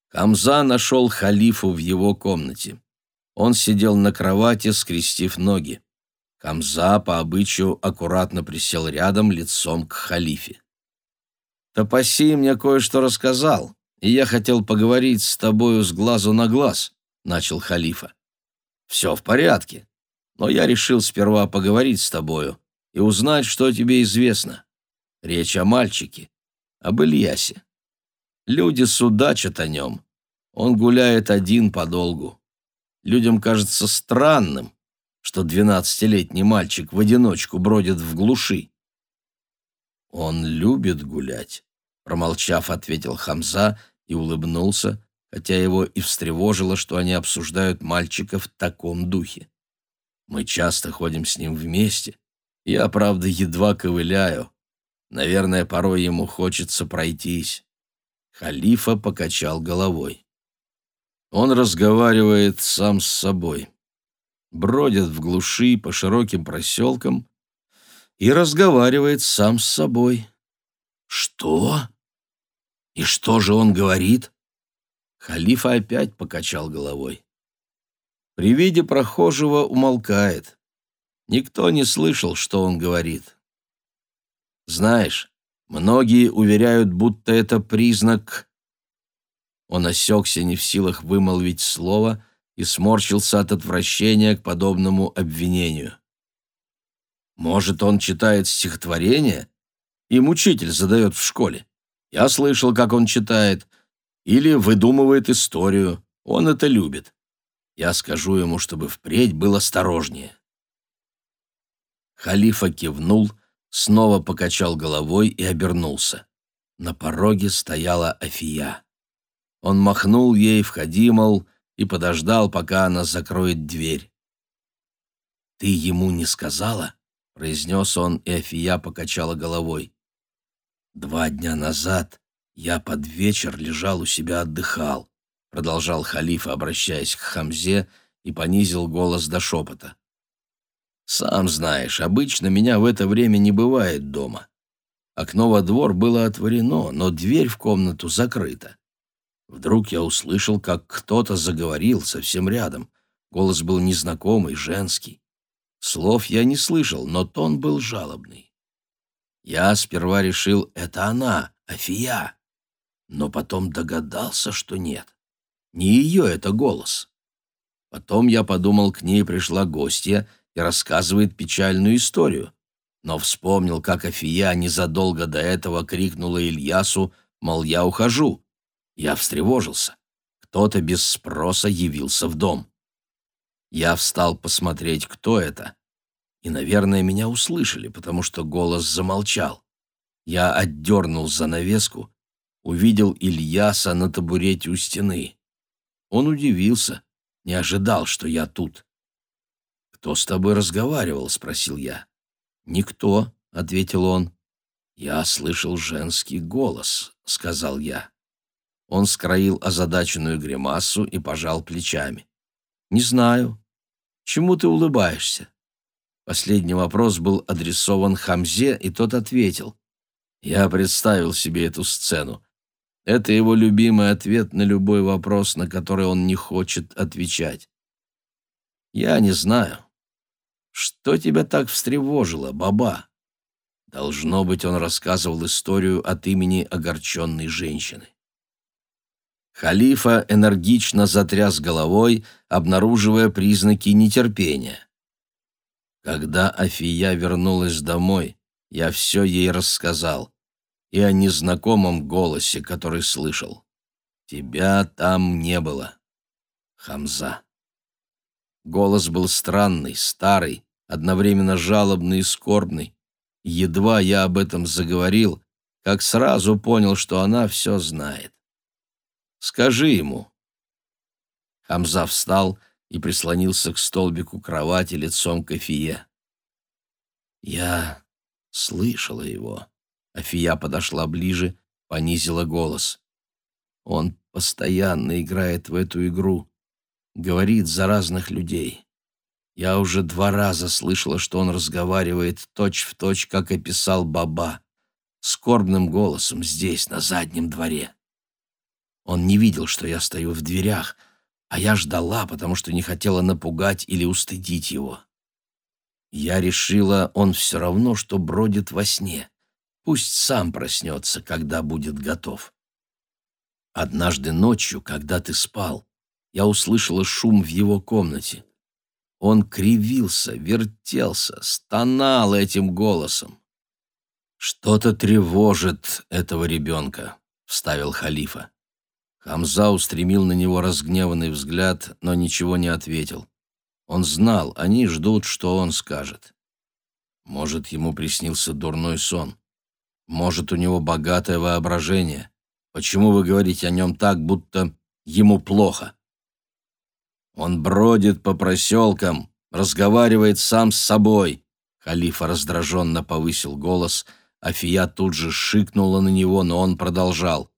Хамза нашел халифу в его комнате. Он сидел на кровати, скрестив ноги. Хамза по обычаю аккуратно присел рядом лицом к халифе. «Топаси мне кое-что рассказал, и я хотел поговорить с тобою с глазу на глаз начал халифа. «Все в порядке, но я решил сперва поговорить с тобою и узнать, что тебе известно. Речь о мальчике, об Ильясе. Люди судачат о нем. Он гуляет один подолгу. Людям кажется странным, что двенадцатилетний мальчик в одиночку бродит в глуши. «Он любит гулять», — промолчав, ответил Хамза и улыбнулся, хотя его и встревожило, что они обсуждают мальчика в таком духе. Мы часто ходим с ним вместе. Я, правда, едва ковыляю. Наверное, порой ему хочется пройтись. Халифа покачал головой. Он разговаривает сам с собой. бродит в глуши по широким проселкам и разговаривает сам с собой. «Что? И что же он говорит?» Халифа опять покачал головой. При виде прохожего умолкает. Никто не слышал, что он говорит. Знаешь, многие уверяют, будто это признак... Он осекся не в силах вымолвить слово и сморщился от отвращения к подобному обвинению. Может, он читает стихотворение? Им учитель задает в школе. Я слышал, как он читает. Или выдумывает историю. Он это любит. Я скажу ему, чтобы впредь был осторожнее. Халифа кивнул, снова покачал головой и обернулся. На пороге стояла Афия. Он махнул ей, входи, мол, и подождал, пока она закроет дверь. «Ты ему не сказала?» — произнес он, и Афия покачала головой. «Два дня назад я под вечер лежал у себя отдыхал продолжал халиф, обращаясь к Хамзе, и понизил голос до шепота. «Сам знаешь, обычно меня в это время не бывает дома. Окно во двор было отворено, но дверь в комнату закрыта. Вдруг я услышал, как кто-то заговорил совсем рядом. Голос был незнакомый, женский. Слов я не слышал, но тон был жалобный. Я сперва решил, это она, Афия, но потом догадался, что нет. Не ее это голос. Потом я подумал, к ней пришла гостья и рассказывает печальную историю. Но вспомнил, как Афия незадолго до этого крикнула Ильясу, мол, я ухожу. Я встревожился. Кто-то без спроса явился в дом. Я встал посмотреть, кто это. И, наверное, меня услышали, потому что голос замолчал. Я отдернул занавеску, увидел Ильяса на табурете у стены. Он удивился, не ожидал, что я тут. «Кто с тобой разговаривал?» — спросил я. «Никто», — ответил он. «Я слышал женский голос», — сказал я. Он скроил озадаченную гримасу и пожал плечами. «Не знаю. Чему ты улыбаешься?» Последний вопрос был адресован Хамзе, и тот ответил. Я представил себе эту сцену. Это его любимый ответ на любой вопрос, на который он не хочет отвечать. «Я не знаю. Что тебя так встревожило, баба?» Должно быть, он рассказывал историю от имени огорченной женщины. Халифа энергично затряс головой, обнаруживая признаки нетерпения. Когда Афия вернулась домой, я все ей рассказал и о незнакомом голосе, который слышал. «Тебя там не было, Хамза». Голос был странный, старый, одновременно жалобный и скорбный. Едва я об этом заговорил, как сразу понял, что она все знает. «Скажи ему». Хамза встал и прислонился к столбику кровати лицом к Эфие. «Я слышала его», Афия подошла ближе, понизила голос. Он постоянно играет в эту игру, говорит за разных людей. Я уже два раза слышала, что он разговаривает точь-в-точь, точь, как описал Баба, скорбным голосом здесь, на заднем дворе. Он не видел, что я стою в дверях, а я ждала, потому что не хотела напугать или устыдить его. Я решила, он все равно, что бродит во сне. Пусть сам проснется, когда будет готов. Однажды ночью, когда ты спал, я услышала шум в его комнате. Он кривился, вертелся, стонал этим голосом. «Что-то тревожит этого ребенка», — вставил халифа. Хамза устремил на него разгневанный взгляд, но ничего не ответил. Он знал, они ждут, что он скажет. Может, ему приснился дурной сон. Может, у него богатое воображение. Почему вы говорите о нем так, будто ему плохо? Он бродит по проселкам, разговаривает сам с собой. Халифа раздраженно повысил голос, а Фия тут же шикнула на него, но он продолжал.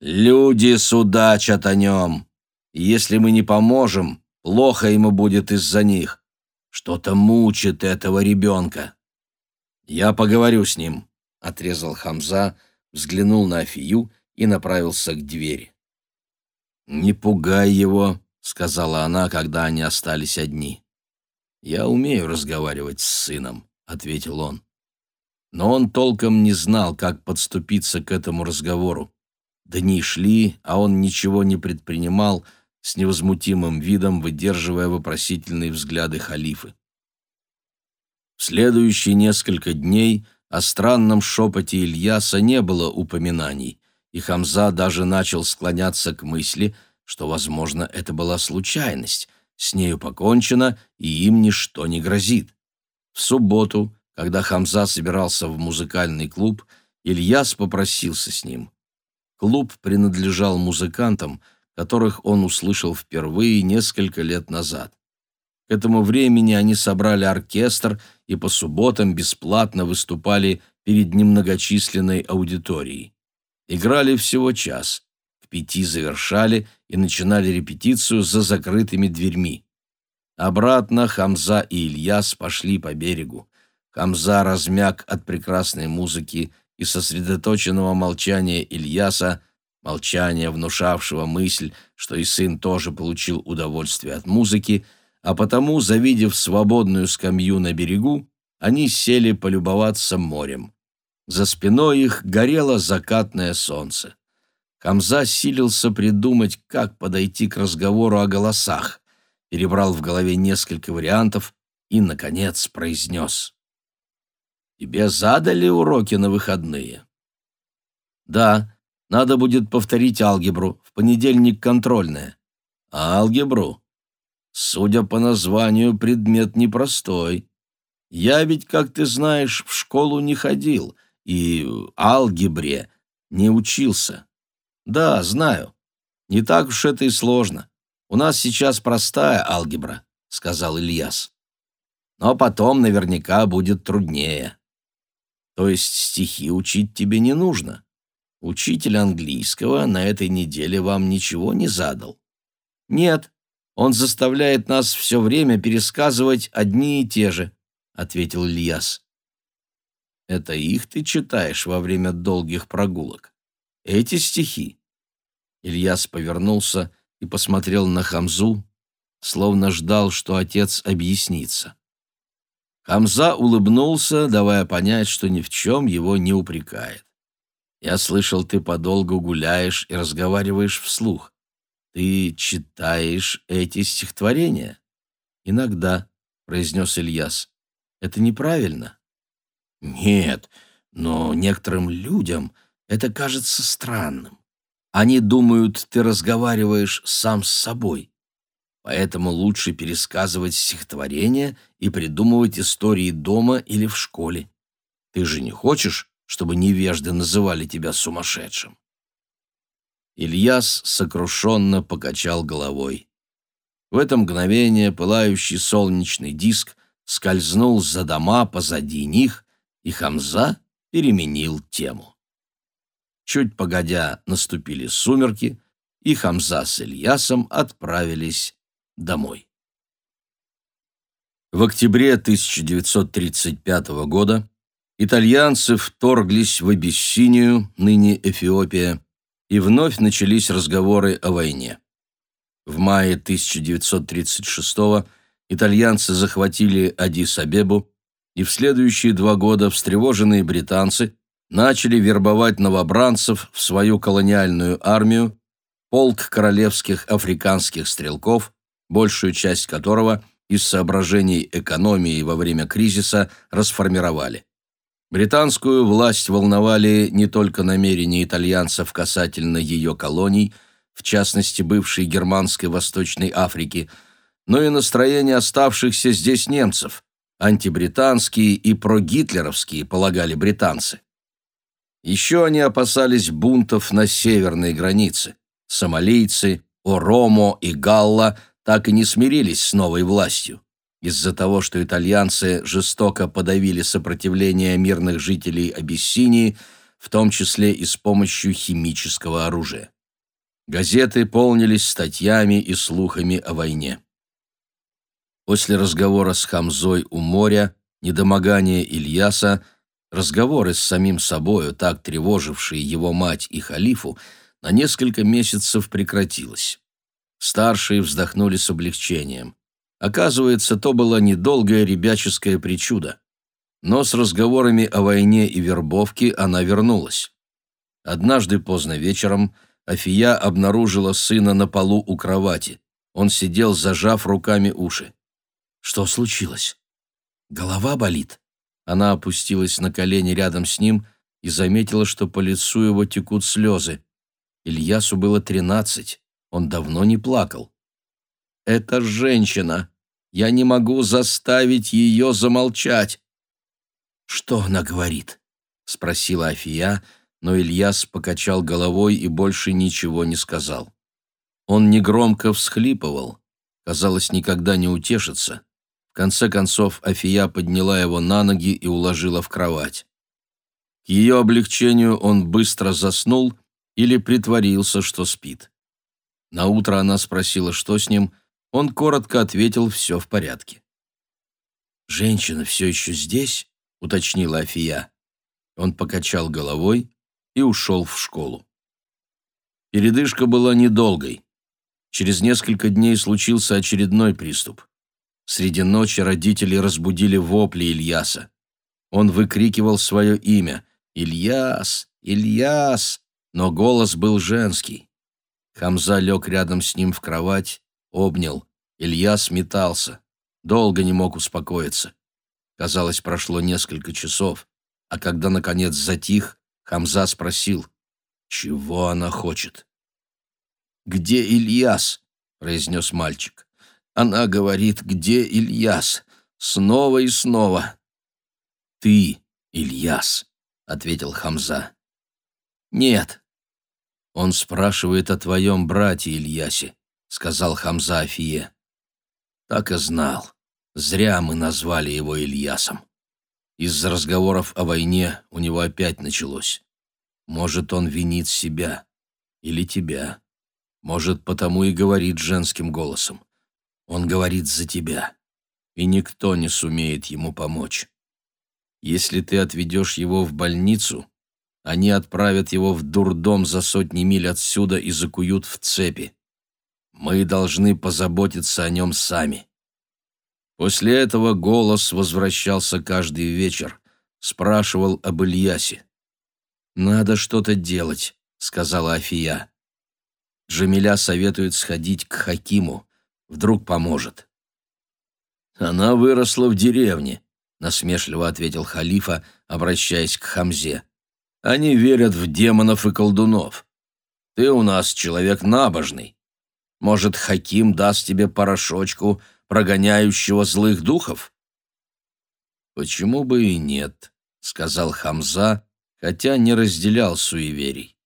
«Люди судачат о нем. Если мы не поможем, плохо ему будет из-за них. Что-то мучит этого ребенка. Я поговорю с ним, отрезал Хамза, взглянул на Афию и направился к двери. Не пугай его, сказала она, когда они остались одни. Я умею разговаривать с сыном, ответил он. Но он толком не знал, как подступиться к этому разговору. Дни шли, а он ничего не предпринимал, с невозмутимым видом выдерживая вопросительные взгляды халифы. В следующие несколько дней о странном шепоте Ильяса не было упоминаний, и Хамза даже начал склоняться к мысли, что, возможно, это была случайность, с нею покончено, и им ничто не грозит. В субботу, когда Хамза собирался в музыкальный клуб, Ильяс попросился с ним. Клуб принадлежал музыкантам, которых он услышал впервые несколько лет назад. К этому времени они собрали оркестр и по субботам бесплатно выступали перед немногочисленной аудиторией. Играли всего час, к пяти завершали и начинали репетицию за закрытыми дверьми. Обратно Хамза и Ильяс пошли по берегу. Хамза размяк от прекрасной музыки и сосредоточенного молчания Ильяса, молчания, внушавшего мысль, что и сын тоже получил удовольствие от музыки, а потому, завидев свободную скамью на берегу, они сели полюбоваться морем. За спиной их горело закатное солнце. Хамза силился придумать, как подойти к разговору о голосах, перебрал в голове несколько вариантов и, наконец, произнес. «Тебе задали уроки на выходные?» «Да, надо будет повторить алгебру. В понедельник контрольная». «Алгебру?» «Судя по названию, предмет непростой. Я ведь, как ты знаешь, в школу не ходил и алгебре не учился». «Да, знаю. Не так уж это и сложно. У нас сейчас простая алгебра», — сказал Ильяс. «Но потом наверняка будет труднее». «То есть стихи учить тебе не нужно?» Учитель английского на этой неделе вам ничего не задал? Нет, он заставляет нас все время пересказывать одни и те же, ответил Ильяс. Это их ты читаешь во время долгих прогулок. Эти стихи. Ильяс повернулся и посмотрел на Хамзу, словно ждал, что отец объяснится. Хамза улыбнулся, давая понять, что ни в чем его не упрекает. Я слышал, ты подолгу гуляешь и разговариваешь вслух. Ты читаешь эти стихотворения? Иногда, произнес Ильяс. Это неправильно. Нет, но некоторым людям это кажется странным. Они думают, ты разговариваешь сам с собой. Поэтому лучше пересказывать стихотворения и придумывать истории дома или в школе. Ты же не хочешь, чтобы невежды называли тебя сумасшедшим. Ильяс сокрушенно покачал головой. В это мгновение пылающий солнечный диск скользнул за дома позади них, и Хамза переменил тему. Чуть погодя наступили сумерки, и Хамза с Ильясом отправились домой. В октябре 1935 года итальянцы вторглись в Абиссинию, ныне Эфиопия, и вновь начались разговоры о войне. В мае 1936 итальянцы захватили Адис-Абебу, и в следующие два года встревоженные британцы начали вербовать новобранцев в свою колониальную армию, полк королевских африканских стрелков, большую часть которого из соображений экономии во время кризиса расформировали. Британскую власть волновали не только намерения итальянцев касательно ее колоний, в частности бывшей германской Восточной Африки, но и настроения оставшихся здесь немцев, антибританские и прогитлеровские, полагали британцы. Еще они опасались бунтов на северной границе. Сомалийцы, Оромо и Галла так и не смирились с новой властью из-за того, что итальянцы жестоко подавили сопротивление мирных жителей Абиссинии, в том числе и с помощью химического оружия. Газеты полнились статьями и слухами о войне. После разговора с Хамзой у моря, недомогания Ильяса, разговоры с самим собою, так тревожившие его мать и халифу, на несколько месяцев прекратилось. Старшие вздохнули с облегчением. Оказывается, то была недолгая ребяческая причуда. Но с разговорами о войне и вербовке она вернулась. Однажды поздно вечером Афия обнаружила сына на полу у кровати. Он сидел, зажав руками уши. «Что случилось? Голова болит?» Она опустилась на колени рядом с ним и заметила, что по лицу его текут слезы. Ильясу было тринадцать, он давно не плакал. «Это женщина. Я не могу заставить ее замолчать». «Что она говорит?» — спросила Афия, но Ильяс покачал головой и больше ничего не сказал. Он негромко всхлипывал, казалось, никогда не утешится. В конце концов Афия подняла его на ноги и уложила в кровать. К ее облегчению он быстро заснул или притворился, что спит. На утро она спросила, что с ним, он коротко ответил «все в порядке». «Женщина все еще здесь?» — уточнила Афия. Он покачал головой и ушел в школу. Передышка была недолгой. Через несколько дней случился очередной приступ. Среди ночи родители разбудили вопли Ильяса. Он выкрикивал свое имя «Ильяс! Ильяс!», но голос был женский. Хамза лег рядом с ним в кровать, обнял. Ильяс метался. Долго не мог успокоиться. Казалось, прошло несколько часов, а когда, наконец, затих, Хамза спросил, чего она хочет. «Где Ильяс?» — произнес мальчик. «Она говорит, где Ильяс? Снова и снова». «Ты, Ильяс», — ответил Хамза. «Нет, «Он спрашивает о твоем брате Ильясе», — сказал Хамза Афие. «Так и знал. Зря мы назвали его Ильясом. Из-за разговоров о войне у него опять началось. Может, он винит себя или тебя. Может, потому и говорит женским голосом. Он говорит за тебя, и никто не сумеет ему помочь. Если ты отведешь его в больницу, они отправят его в дурдом за сотни миль отсюда и закуют в цепи. Мы должны позаботиться о нем сами. После этого голос возвращался каждый вечер, спрашивал об Ильясе. «Надо что-то делать», — сказала Афия. Джамиля советует сходить к Хакиму. Вдруг поможет. «Она выросла в деревне», — насмешливо ответил халифа, обращаясь к Хамзе. Они верят в демонов и колдунов. Ты у нас человек набожный. Может, Хаким даст тебе порошочку, прогоняющего злых духов?» «Почему бы и нет?» — сказал Хамза, хотя не разделял суеверий.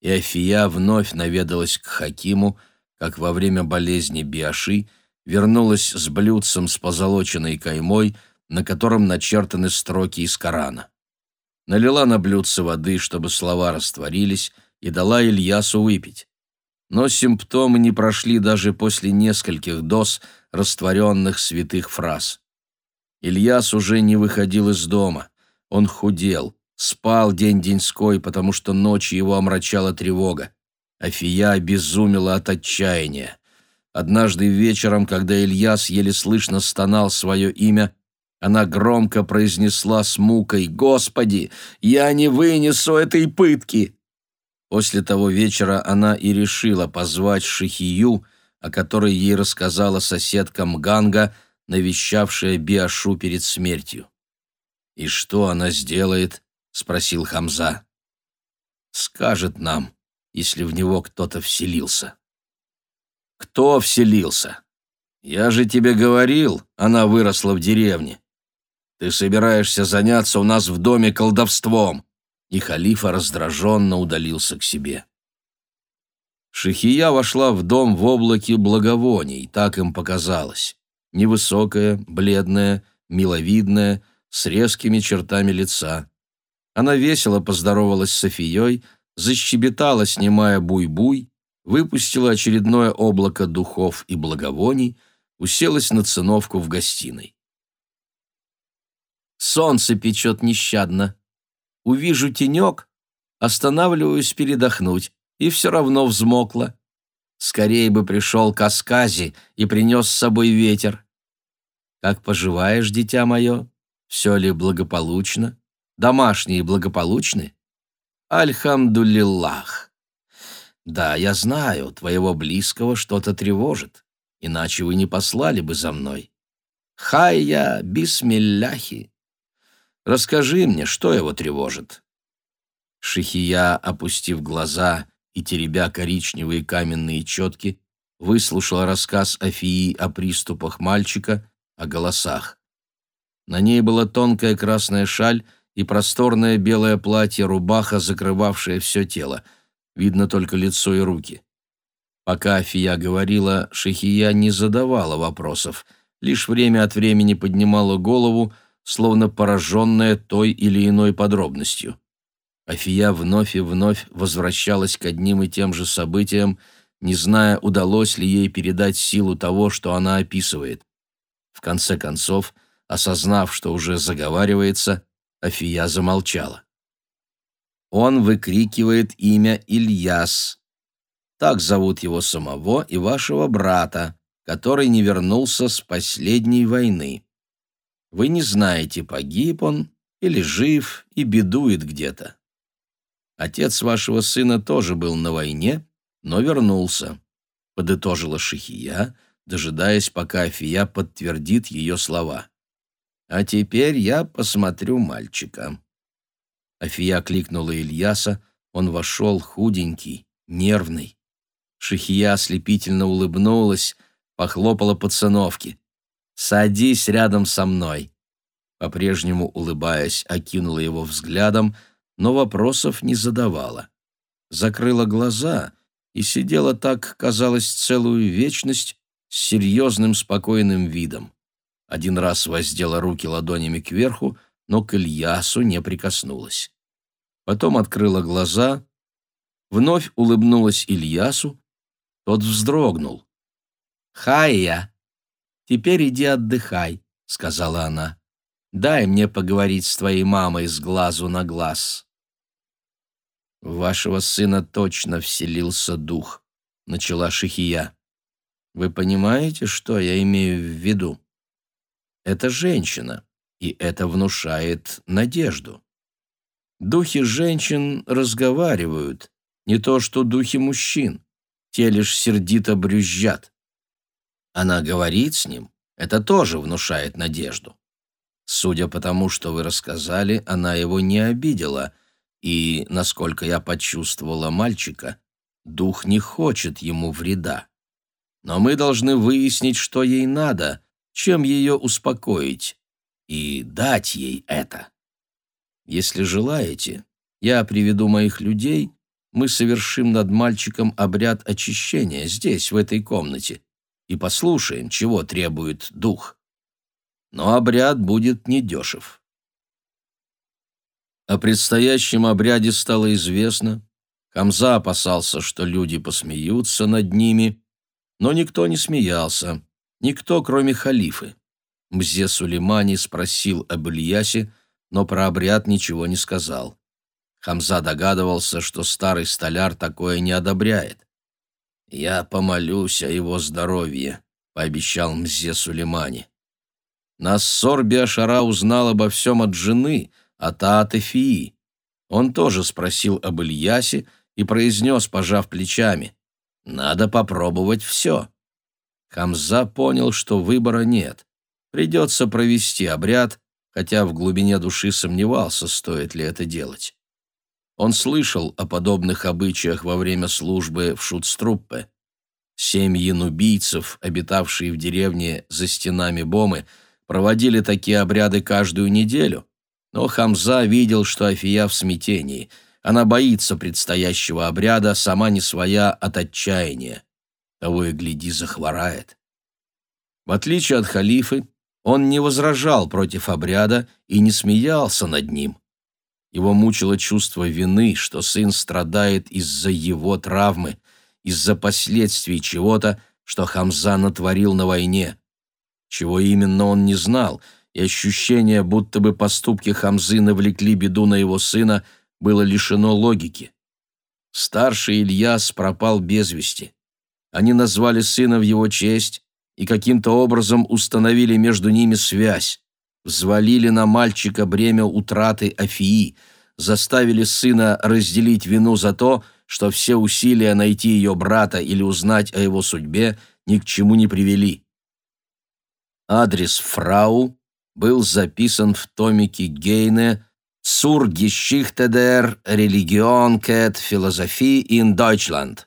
И Афия вновь наведалась к Хакиму, как во время болезни Биаши, вернулась с блюдцем с позолоченной каймой, на котором начертаны строки из Корана налила на блюдце воды, чтобы слова растворились, и дала Ильясу выпить. Но симптомы не прошли даже после нескольких доз растворенных святых фраз. Ильяс уже не выходил из дома. Он худел, спал день-деньской, потому что ночью его омрачала тревога. Афия обезумела от отчаяния. Однажды вечером, когда Ильяс еле слышно стонал свое имя, она громко произнесла с мукой «Господи, я не вынесу этой пытки!» После того вечера она и решила позвать Шихию, о которой ей рассказала соседка Мганга, навещавшая Биашу перед смертью. «И что она сделает?» — спросил Хамза. «Скажет нам, если в него кто-то вселился». «Кто вселился? Я же тебе говорил, она выросла в деревне. Ты собираешься заняться у нас в доме колдовством!» И халифа раздраженно удалился к себе. Шихия вошла в дом в облаке благовоний, так им показалось. Невысокая, бледная, миловидная, с резкими чертами лица. Она весело поздоровалась с Софией, защебетала, снимая буй-буй, выпустила очередное облако духов и благовоний, уселась на циновку в гостиной. Солнце печет нещадно. Увижу тенек, останавливаюсь передохнуть, и все равно взмокла. Скорее бы пришел Каскази и принес с собой ветер. Как поживаешь, дитя мое? Все ли благополучно? Домашние благополучны? Альхамдулиллах. Да, я знаю, твоего близкого что-то тревожит, иначе вы не послали бы за мной. Хайя бисмилляхи. Расскажи мне, что его тревожит?» Шихия, опустив глаза и теребя коричневые каменные четки, выслушала рассказ Афии о приступах мальчика, о голосах. На ней была тонкая красная шаль и просторное белое платье-рубаха, закрывавшее все тело. Видно только лицо и руки. Пока Афия говорила, Шахия не задавала вопросов, лишь время от времени поднимала голову, словно пораженная той или иной подробностью. Афия вновь и вновь возвращалась к одним и тем же событиям, не зная, удалось ли ей передать силу того, что она описывает. В конце концов, осознав, что уже заговаривается, Афия замолчала. Он выкрикивает имя Ильяс. Так зовут его самого и вашего брата, который не вернулся с последней войны. Вы не знаете, погиб он или жив и бедует где-то. Отец вашего сына тоже был на войне, но вернулся, подытожила Шихия, дожидаясь, пока Афия подтвердит ее слова. А теперь я посмотрю мальчика. Афия кликнула Ильяса, он вошел худенький, нервный. Шихия ослепительно улыбнулась, похлопала по циновке. «Садись рядом со мной». По-прежнему улыбаясь, окинула его взглядом, но вопросов не задавала. Закрыла глаза и сидела так, казалось, целую вечность с серьезным спокойным видом. Один раз воздела руки ладонями кверху, но к Ильясу не прикоснулась. Потом открыла глаза, вновь улыбнулась Ильясу, тот вздрогнул. «Хайя!» «Теперь иди отдыхай», — сказала она. «Дай мне поговорить с твоей мамой с глазу на глаз». «Вашего сына точно вселился дух», — начала Шихия. «Вы понимаете, что я имею в виду? Это женщина, и это внушает надежду. Духи женщин разговаривают, не то что духи мужчин, те лишь сердито брюзжат. Она говорит с ним, это тоже внушает надежду. Судя по тому, что вы рассказали, она его не обидела, и, насколько я почувствовала мальчика, дух не хочет ему вреда. Но мы должны выяснить, что ей надо, чем ее успокоить, и дать ей это. Если желаете, я приведу моих людей, мы совершим над мальчиком обряд очищения здесь, в этой комнате, и послушаем, чего требует дух. Но обряд будет недешев. О предстоящем обряде стало известно. Хамза опасался, что люди посмеются над ними, но никто не смеялся, никто, кроме халифы. Мзе Сулеймани спросил об Ильясе, но про обряд ничего не сказал. Хамза догадывался, что старый столяр такое не одобряет. «Я помолюсь о его здоровье», — пообещал Мзе Сулеймани. Нассор Биашара узнал обо всем от жены, а та от Эфии. Он тоже спросил об Ильясе и произнес, пожав плечами, «Надо попробовать все». Хамза понял, что выбора нет. Придется провести обряд, хотя в глубине души сомневался, стоит ли это делать. Он слышал о подобных обычаях во время службы в Шутструппе. Семьи нубийцев, обитавшие в деревне за стенами Бомы, проводили такие обряды каждую неделю. Но Хамза видел, что Афия в смятении. Она боится предстоящего обряда, сама не своя от отчаяния. Того и гляди, захворает. В отличие от халифы, он не возражал против обряда и не смеялся над ним. Его мучило чувство вины, что сын страдает из-за его травмы, из-за последствий чего-то, что Хамза натворил на войне. Чего именно он не знал, и ощущение, будто бы поступки Хамзы навлекли беду на его сына, было лишено логики. Старший Ильяс пропал без вести. Они назвали сына в его честь и каким-то образом установили между ними связь, взвалили на мальчика бремя утраты Афии, заставили сына разделить вину за то, что все усилия найти ее брата или узнать о его судьбе ни к чему не привели. Адрес фрау был записан в томике Гейне «Zur Geschichte der Religion ket Philosophie in Deutschland».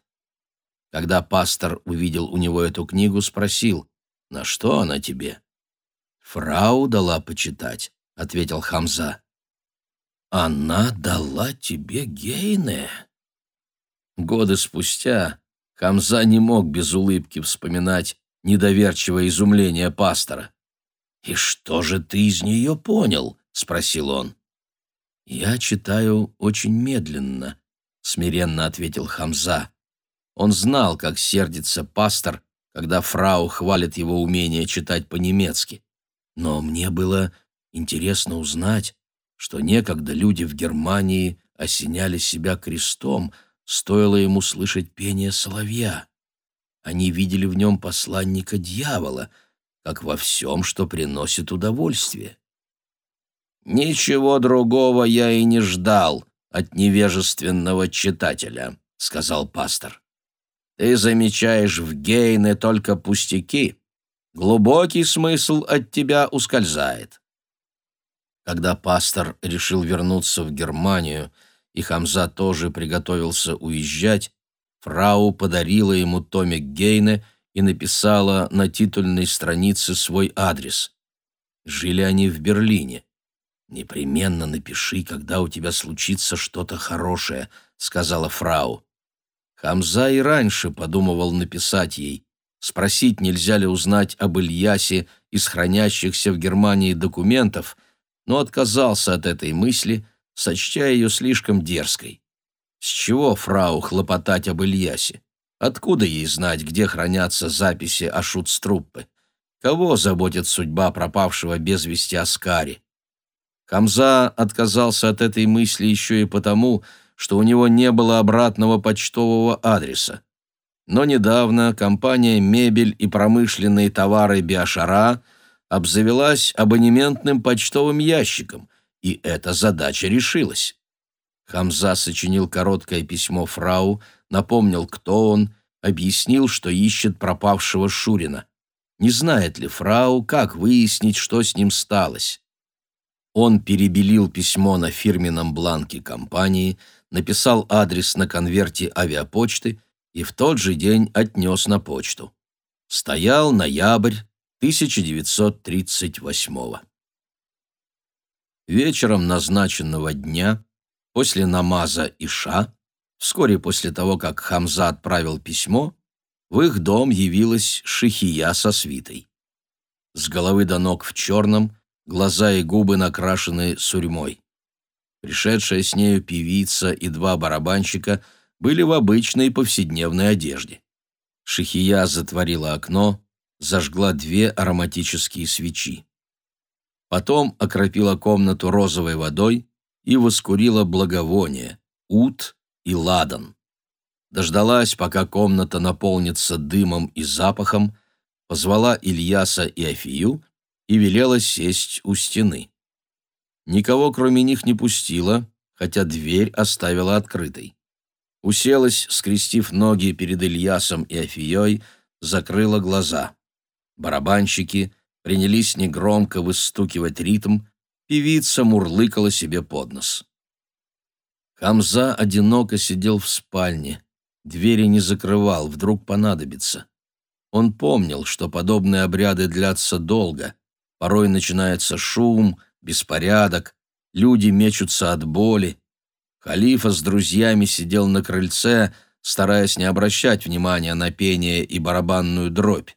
Когда пастор увидел у него эту книгу, спросил, «На что она тебе?» «Фрау дала почитать», — ответил Хамза. «Она дала тебе Гейне?» Годы спустя Хамза не мог без улыбки вспоминать недоверчивое изумление пастора. «И что же ты из нее понял?» — спросил он. «Я читаю очень медленно», — смиренно ответил Хамза. Он знал, как сердится пастор, когда фрау хвалит его умение читать по-немецки. Но мне было интересно узнать, что некогда люди в Германии осеняли себя крестом — Стоило ему слышать пение соловья. Они видели в нем посланника дьявола, как во всем, что приносит удовольствие. «Ничего другого я и не ждал от невежественного читателя», — сказал пастор. «Ты замечаешь в Гейне только пустяки. Глубокий смысл от тебя ускользает». Когда пастор решил вернуться в Германию, — и Хамза тоже приготовился уезжать, фрау подарила ему томик Гейне и написала на титульной странице свой адрес. Жили они в Берлине. «Непременно напиши, когда у тебя случится что-то хорошее», — сказала фрау. Хамза и раньше подумывал написать ей, спросить, нельзя ли узнать об Ильясе из хранящихся в Германии документов, но отказался от этой мысли — сочтя ее слишком дерзкой. С чего фрау хлопотать об Ильясе? Откуда ей знать, где хранятся записи о шутструппе? Кого заботит судьба пропавшего без вести Аскари? Хамза отказался от этой мысли еще и потому, что у него не было обратного почтового адреса. Но недавно компания «Мебель и промышленные товары Биошара» обзавелась абонементным почтовым ящиком, и эта задача решилась. Хамза сочинил короткое письмо фрау, напомнил, кто он, объяснил, что ищет пропавшего Шурина. Не знает ли фрау, как выяснить, что с ним сталось. Он перебелил письмо на фирменном бланке компании, написал адрес на конверте авиапочты и в тот же день отнес на почту. Стоял ноябрь 1938 года. Вечером назначенного дня, после намаза Иша, вскоре после того, как Хамза отправил письмо, в их дом явилась Шихия со свитой. С головы до ног в черном, глаза и губы накрашены сурьмой. Пришедшая с нею певица и два барабанщика были в обычной повседневной одежде. Шихия затворила окно, зажгла две ароматические свечи. Потом окропила комнату розовой водой и воскурила благовоние, ут и ладан. Дождалась, пока комната наполнится дымом и запахом, позвала Ильяса и Афию и велела сесть у стены. Никого, кроме них, не пустила, хотя дверь оставила открытой. Уселась, скрестив ноги перед Ильясом и Афией, закрыла глаза. Барабанщики — принялись негромко выстукивать ритм, певица мурлыкала себе под нос. Хамза одиноко сидел в спальне, двери не закрывал, вдруг понадобится. Он помнил, что подобные обряды длятся долго, порой начинается шум, беспорядок, люди мечутся от боли. Халифа с друзьями сидел на крыльце, стараясь не обращать внимания на пение и барабанную дробь.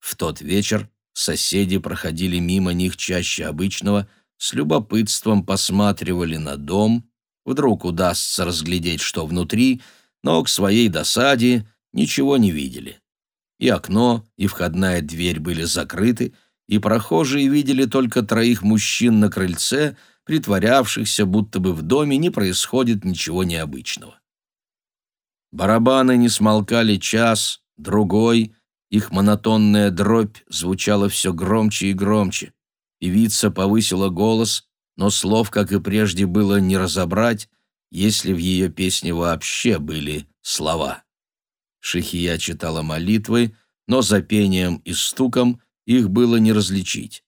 В тот вечер Соседи проходили мимо них чаще обычного, с любопытством посматривали на дом, вдруг удастся разглядеть, что внутри, но к своей досаде ничего не видели. И окно, и входная дверь были закрыты, и прохожие видели только троих мужчин на крыльце, притворявшихся, будто бы в доме не происходит ничего необычного. Барабаны не смолкали час, другой, их монотонная дробь звучала все громче и громче. Певица повысила голос, но слов, как и прежде, было не разобрать, если в ее песне вообще были слова. Шихия читала молитвы, но за пением и стуком их было не различить.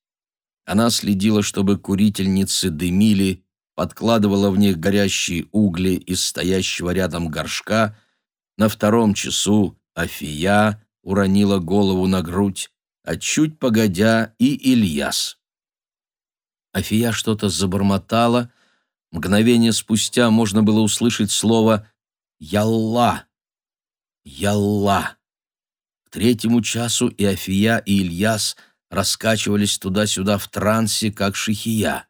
Она следила, чтобы курительницы дымили, подкладывала в них горящие угли из стоящего рядом горшка. На втором часу Афия уронила голову на грудь, а чуть погодя и Ильяс. Афия что-то забормотала. Мгновение спустя можно было услышать слово «Ялла». «Ялла». К третьему часу и Афия, и Ильяс раскачивались туда-сюда в трансе, как шихия.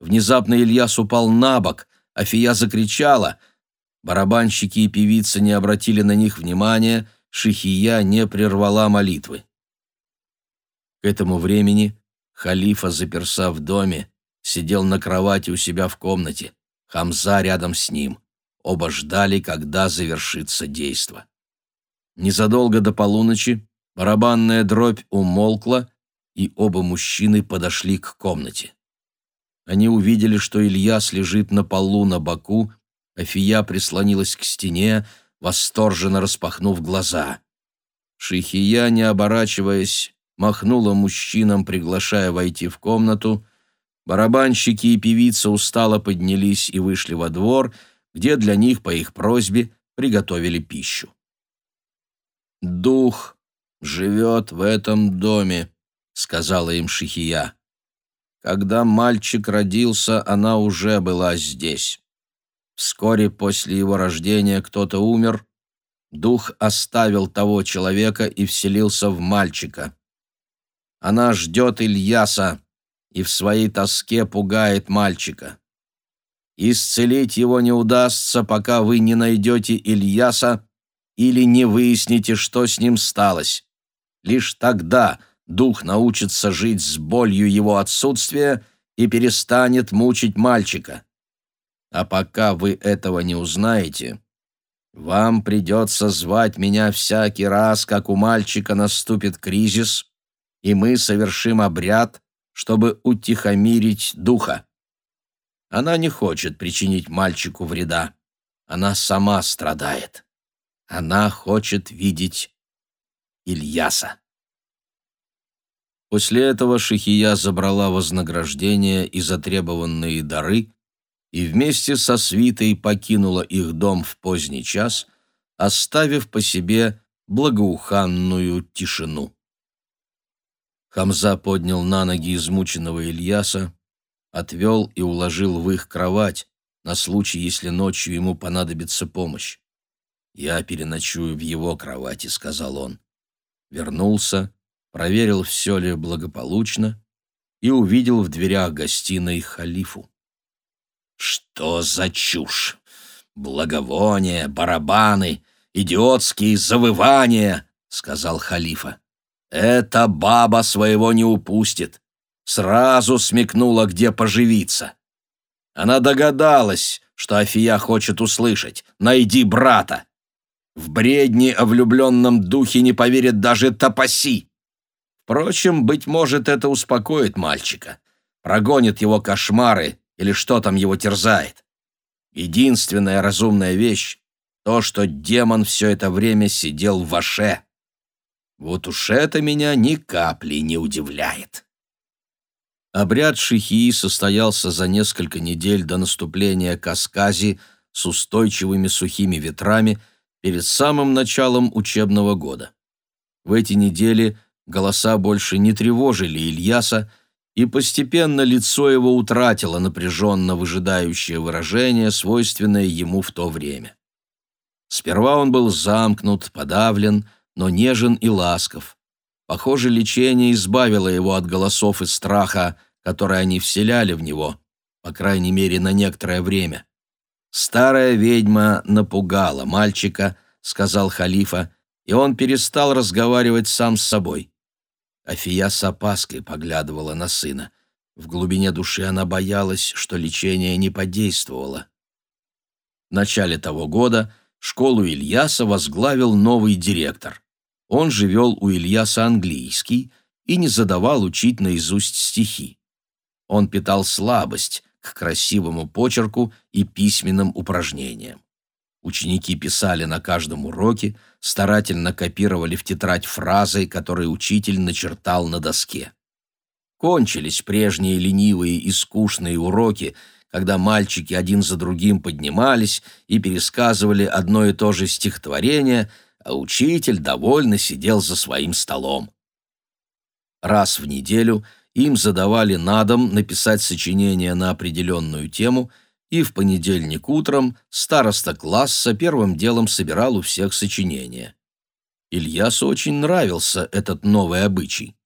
Внезапно Ильяс упал на бок, Афия закричала. Барабанщики и певица не обратили на них внимания, шихия не прервала молитвы. К этому времени халифа, заперся в доме, сидел на кровати у себя в комнате, Хамза рядом с ним. Оба ждали, когда завершится действо. Незадолго до полуночи барабанная дробь умолкла, и оба мужчины подошли к комнате. Они увидели, что Ильяс лежит на полу на боку, Афия прислонилась к стене, восторженно распахнув глаза. Шихия, не оборачиваясь, махнула мужчинам, приглашая войти в комнату. Барабанщики и певица устало поднялись и вышли во двор, где для них, по их просьбе, приготовили пищу. «Дух живет в этом доме», — сказала им Шихия. Когда мальчик родился, она уже была здесь. Вскоре после его рождения кто-то умер, дух оставил того человека и вселился в мальчика. Она ждет Ильяса и в своей тоске пугает мальчика. Исцелить его не удастся, пока вы не найдете Ильяса или не выясните, что с ним сталось. Лишь тогда дух научится жить с болью его отсутствия и перестанет мучить мальчика. А пока вы этого не узнаете, вам придется звать меня всякий раз, как у мальчика наступит кризис, и мы совершим обряд, чтобы утихомирить духа. Она не хочет причинить мальчику вреда. Она сама страдает. Она хочет видеть Ильяса. После этого Шихия забрала вознаграждение и затребованные дары и вместе со свитой покинула их дом в поздний час, оставив по себе благоуханную тишину. Хамза поднял на ноги измученного Ильяса, отвел и уложил в их кровать на случай, если ночью ему понадобится помощь. «Я переночую в его кровати», — сказал он. Вернулся, проверил, все ли благополучно, и увидел в дверях гостиной халифу. «Что за чушь? Благовония, барабаны, идиотские завывания!» — сказал халифа. Эта баба своего не упустит. Сразу смекнула, где поживиться. Она догадалась, что Афия хочет услышать «Найди брата». В бредни о влюбленном духе не поверит даже Тапаси. Впрочем, быть может, это успокоит мальчика, прогонит его кошмары или что там его терзает. Единственная разумная вещь — то, что демон все это время сидел в ваше. Вот уж это меня ни капли не удивляет. Обряд шихии состоялся за несколько недель до наступления Каскази с устойчивыми сухими ветрами перед самым началом учебного года. В эти недели голоса больше не тревожили Ильяса, и постепенно лицо его утратило напряженно выжидающее выражение, свойственное ему в то время. Сперва он был замкнут, подавлен, но нежен и ласков. Похоже, лечение избавило его от голосов и страха, которые они вселяли в него, по крайней мере, на некоторое время. «Старая ведьма напугала мальчика», — сказал халифа, и он перестал разговаривать сам с собой. Афия с опаской поглядывала на сына. В глубине души она боялась, что лечение не подействовало. В начале того года школу Ильяса возглавил новый директор. Он же вел у Ильяса английский и не задавал учить наизусть стихи. Он питал слабость к красивому почерку и письменным упражнениям. Ученики писали на каждом уроке, старательно копировали в тетрадь фразы, которые учитель начертал на доске. Кончились прежние ленивые и скучные уроки, когда мальчики один за другим поднимались и пересказывали одно и то же стихотворение, а учитель довольно сидел за своим столом. Раз в неделю им задавали на дом написать сочинение на определенную тему – и в понедельник утром староста класса первым делом собирал у всех сочинения. Ильясу очень нравился этот новый обычай.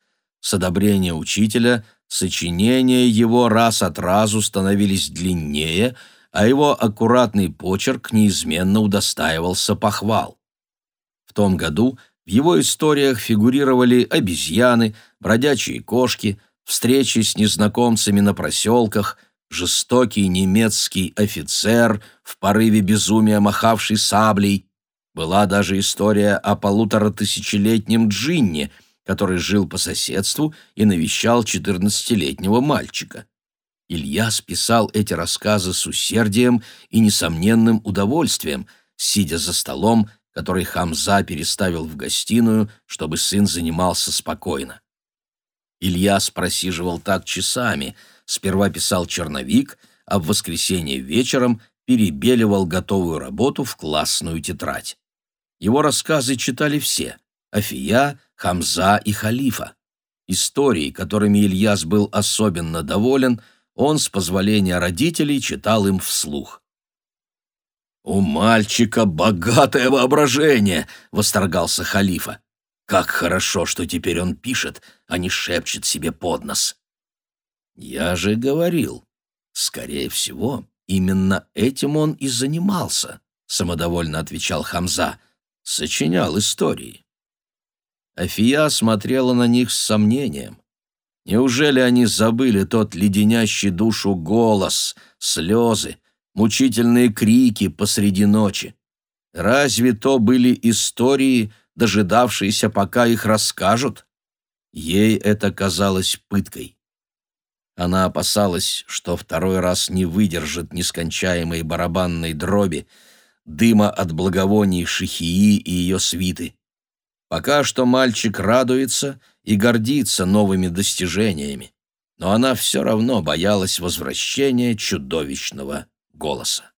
С одобрения учителя сочинения его раз от разу становились длиннее, а его аккуратный почерк неизменно удостаивался похвал. В том году в его историях фигурировали обезьяны, бродячие кошки, встречи с незнакомцами на проселках – жестокий немецкий офицер, в порыве безумия махавший саблей. Была даже история о полуторатысячелетнем джинне, который жил по соседству и навещал четырнадцатилетнего мальчика. Илья списал эти рассказы с усердием и несомненным удовольствием, сидя за столом, который Хамза переставил в гостиную, чтобы сын занимался спокойно. Ильяс просиживал так часами — Сперва писал черновик, а в воскресенье вечером перебеливал готовую работу в классную тетрадь. Его рассказы читали все — Афия, Хамза и Халифа. Истории, которыми Ильяс был особенно доволен, он, с позволения родителей, читал им вслух. «У мальчика богатое воображение!» — восторгался Халифа. «Как хорошо, что теперь он пишет, а не шепчет себе под нос!» «Я же говорил. Скорее всего, именно этим он и занимался», — самодовольно отвечал Хамза. «Сочинял истории». Афия смотрела на них с сомнением. Неужели они забыли тот леденящий душу голос, слезы, мучительные крики посреди ночи? Разве то были истории, дожидавшиеся, пока их расскажут? Ей это казалось пыткой. Она опасалась, что второй раз не выдержит нескончаемой барабанной дроби, дыма от благовоний Шихии и ее свиты. Пока что мальчик радуется и гордится новыми достижениями, но она все равно боялась возвращения чудовищного голоса.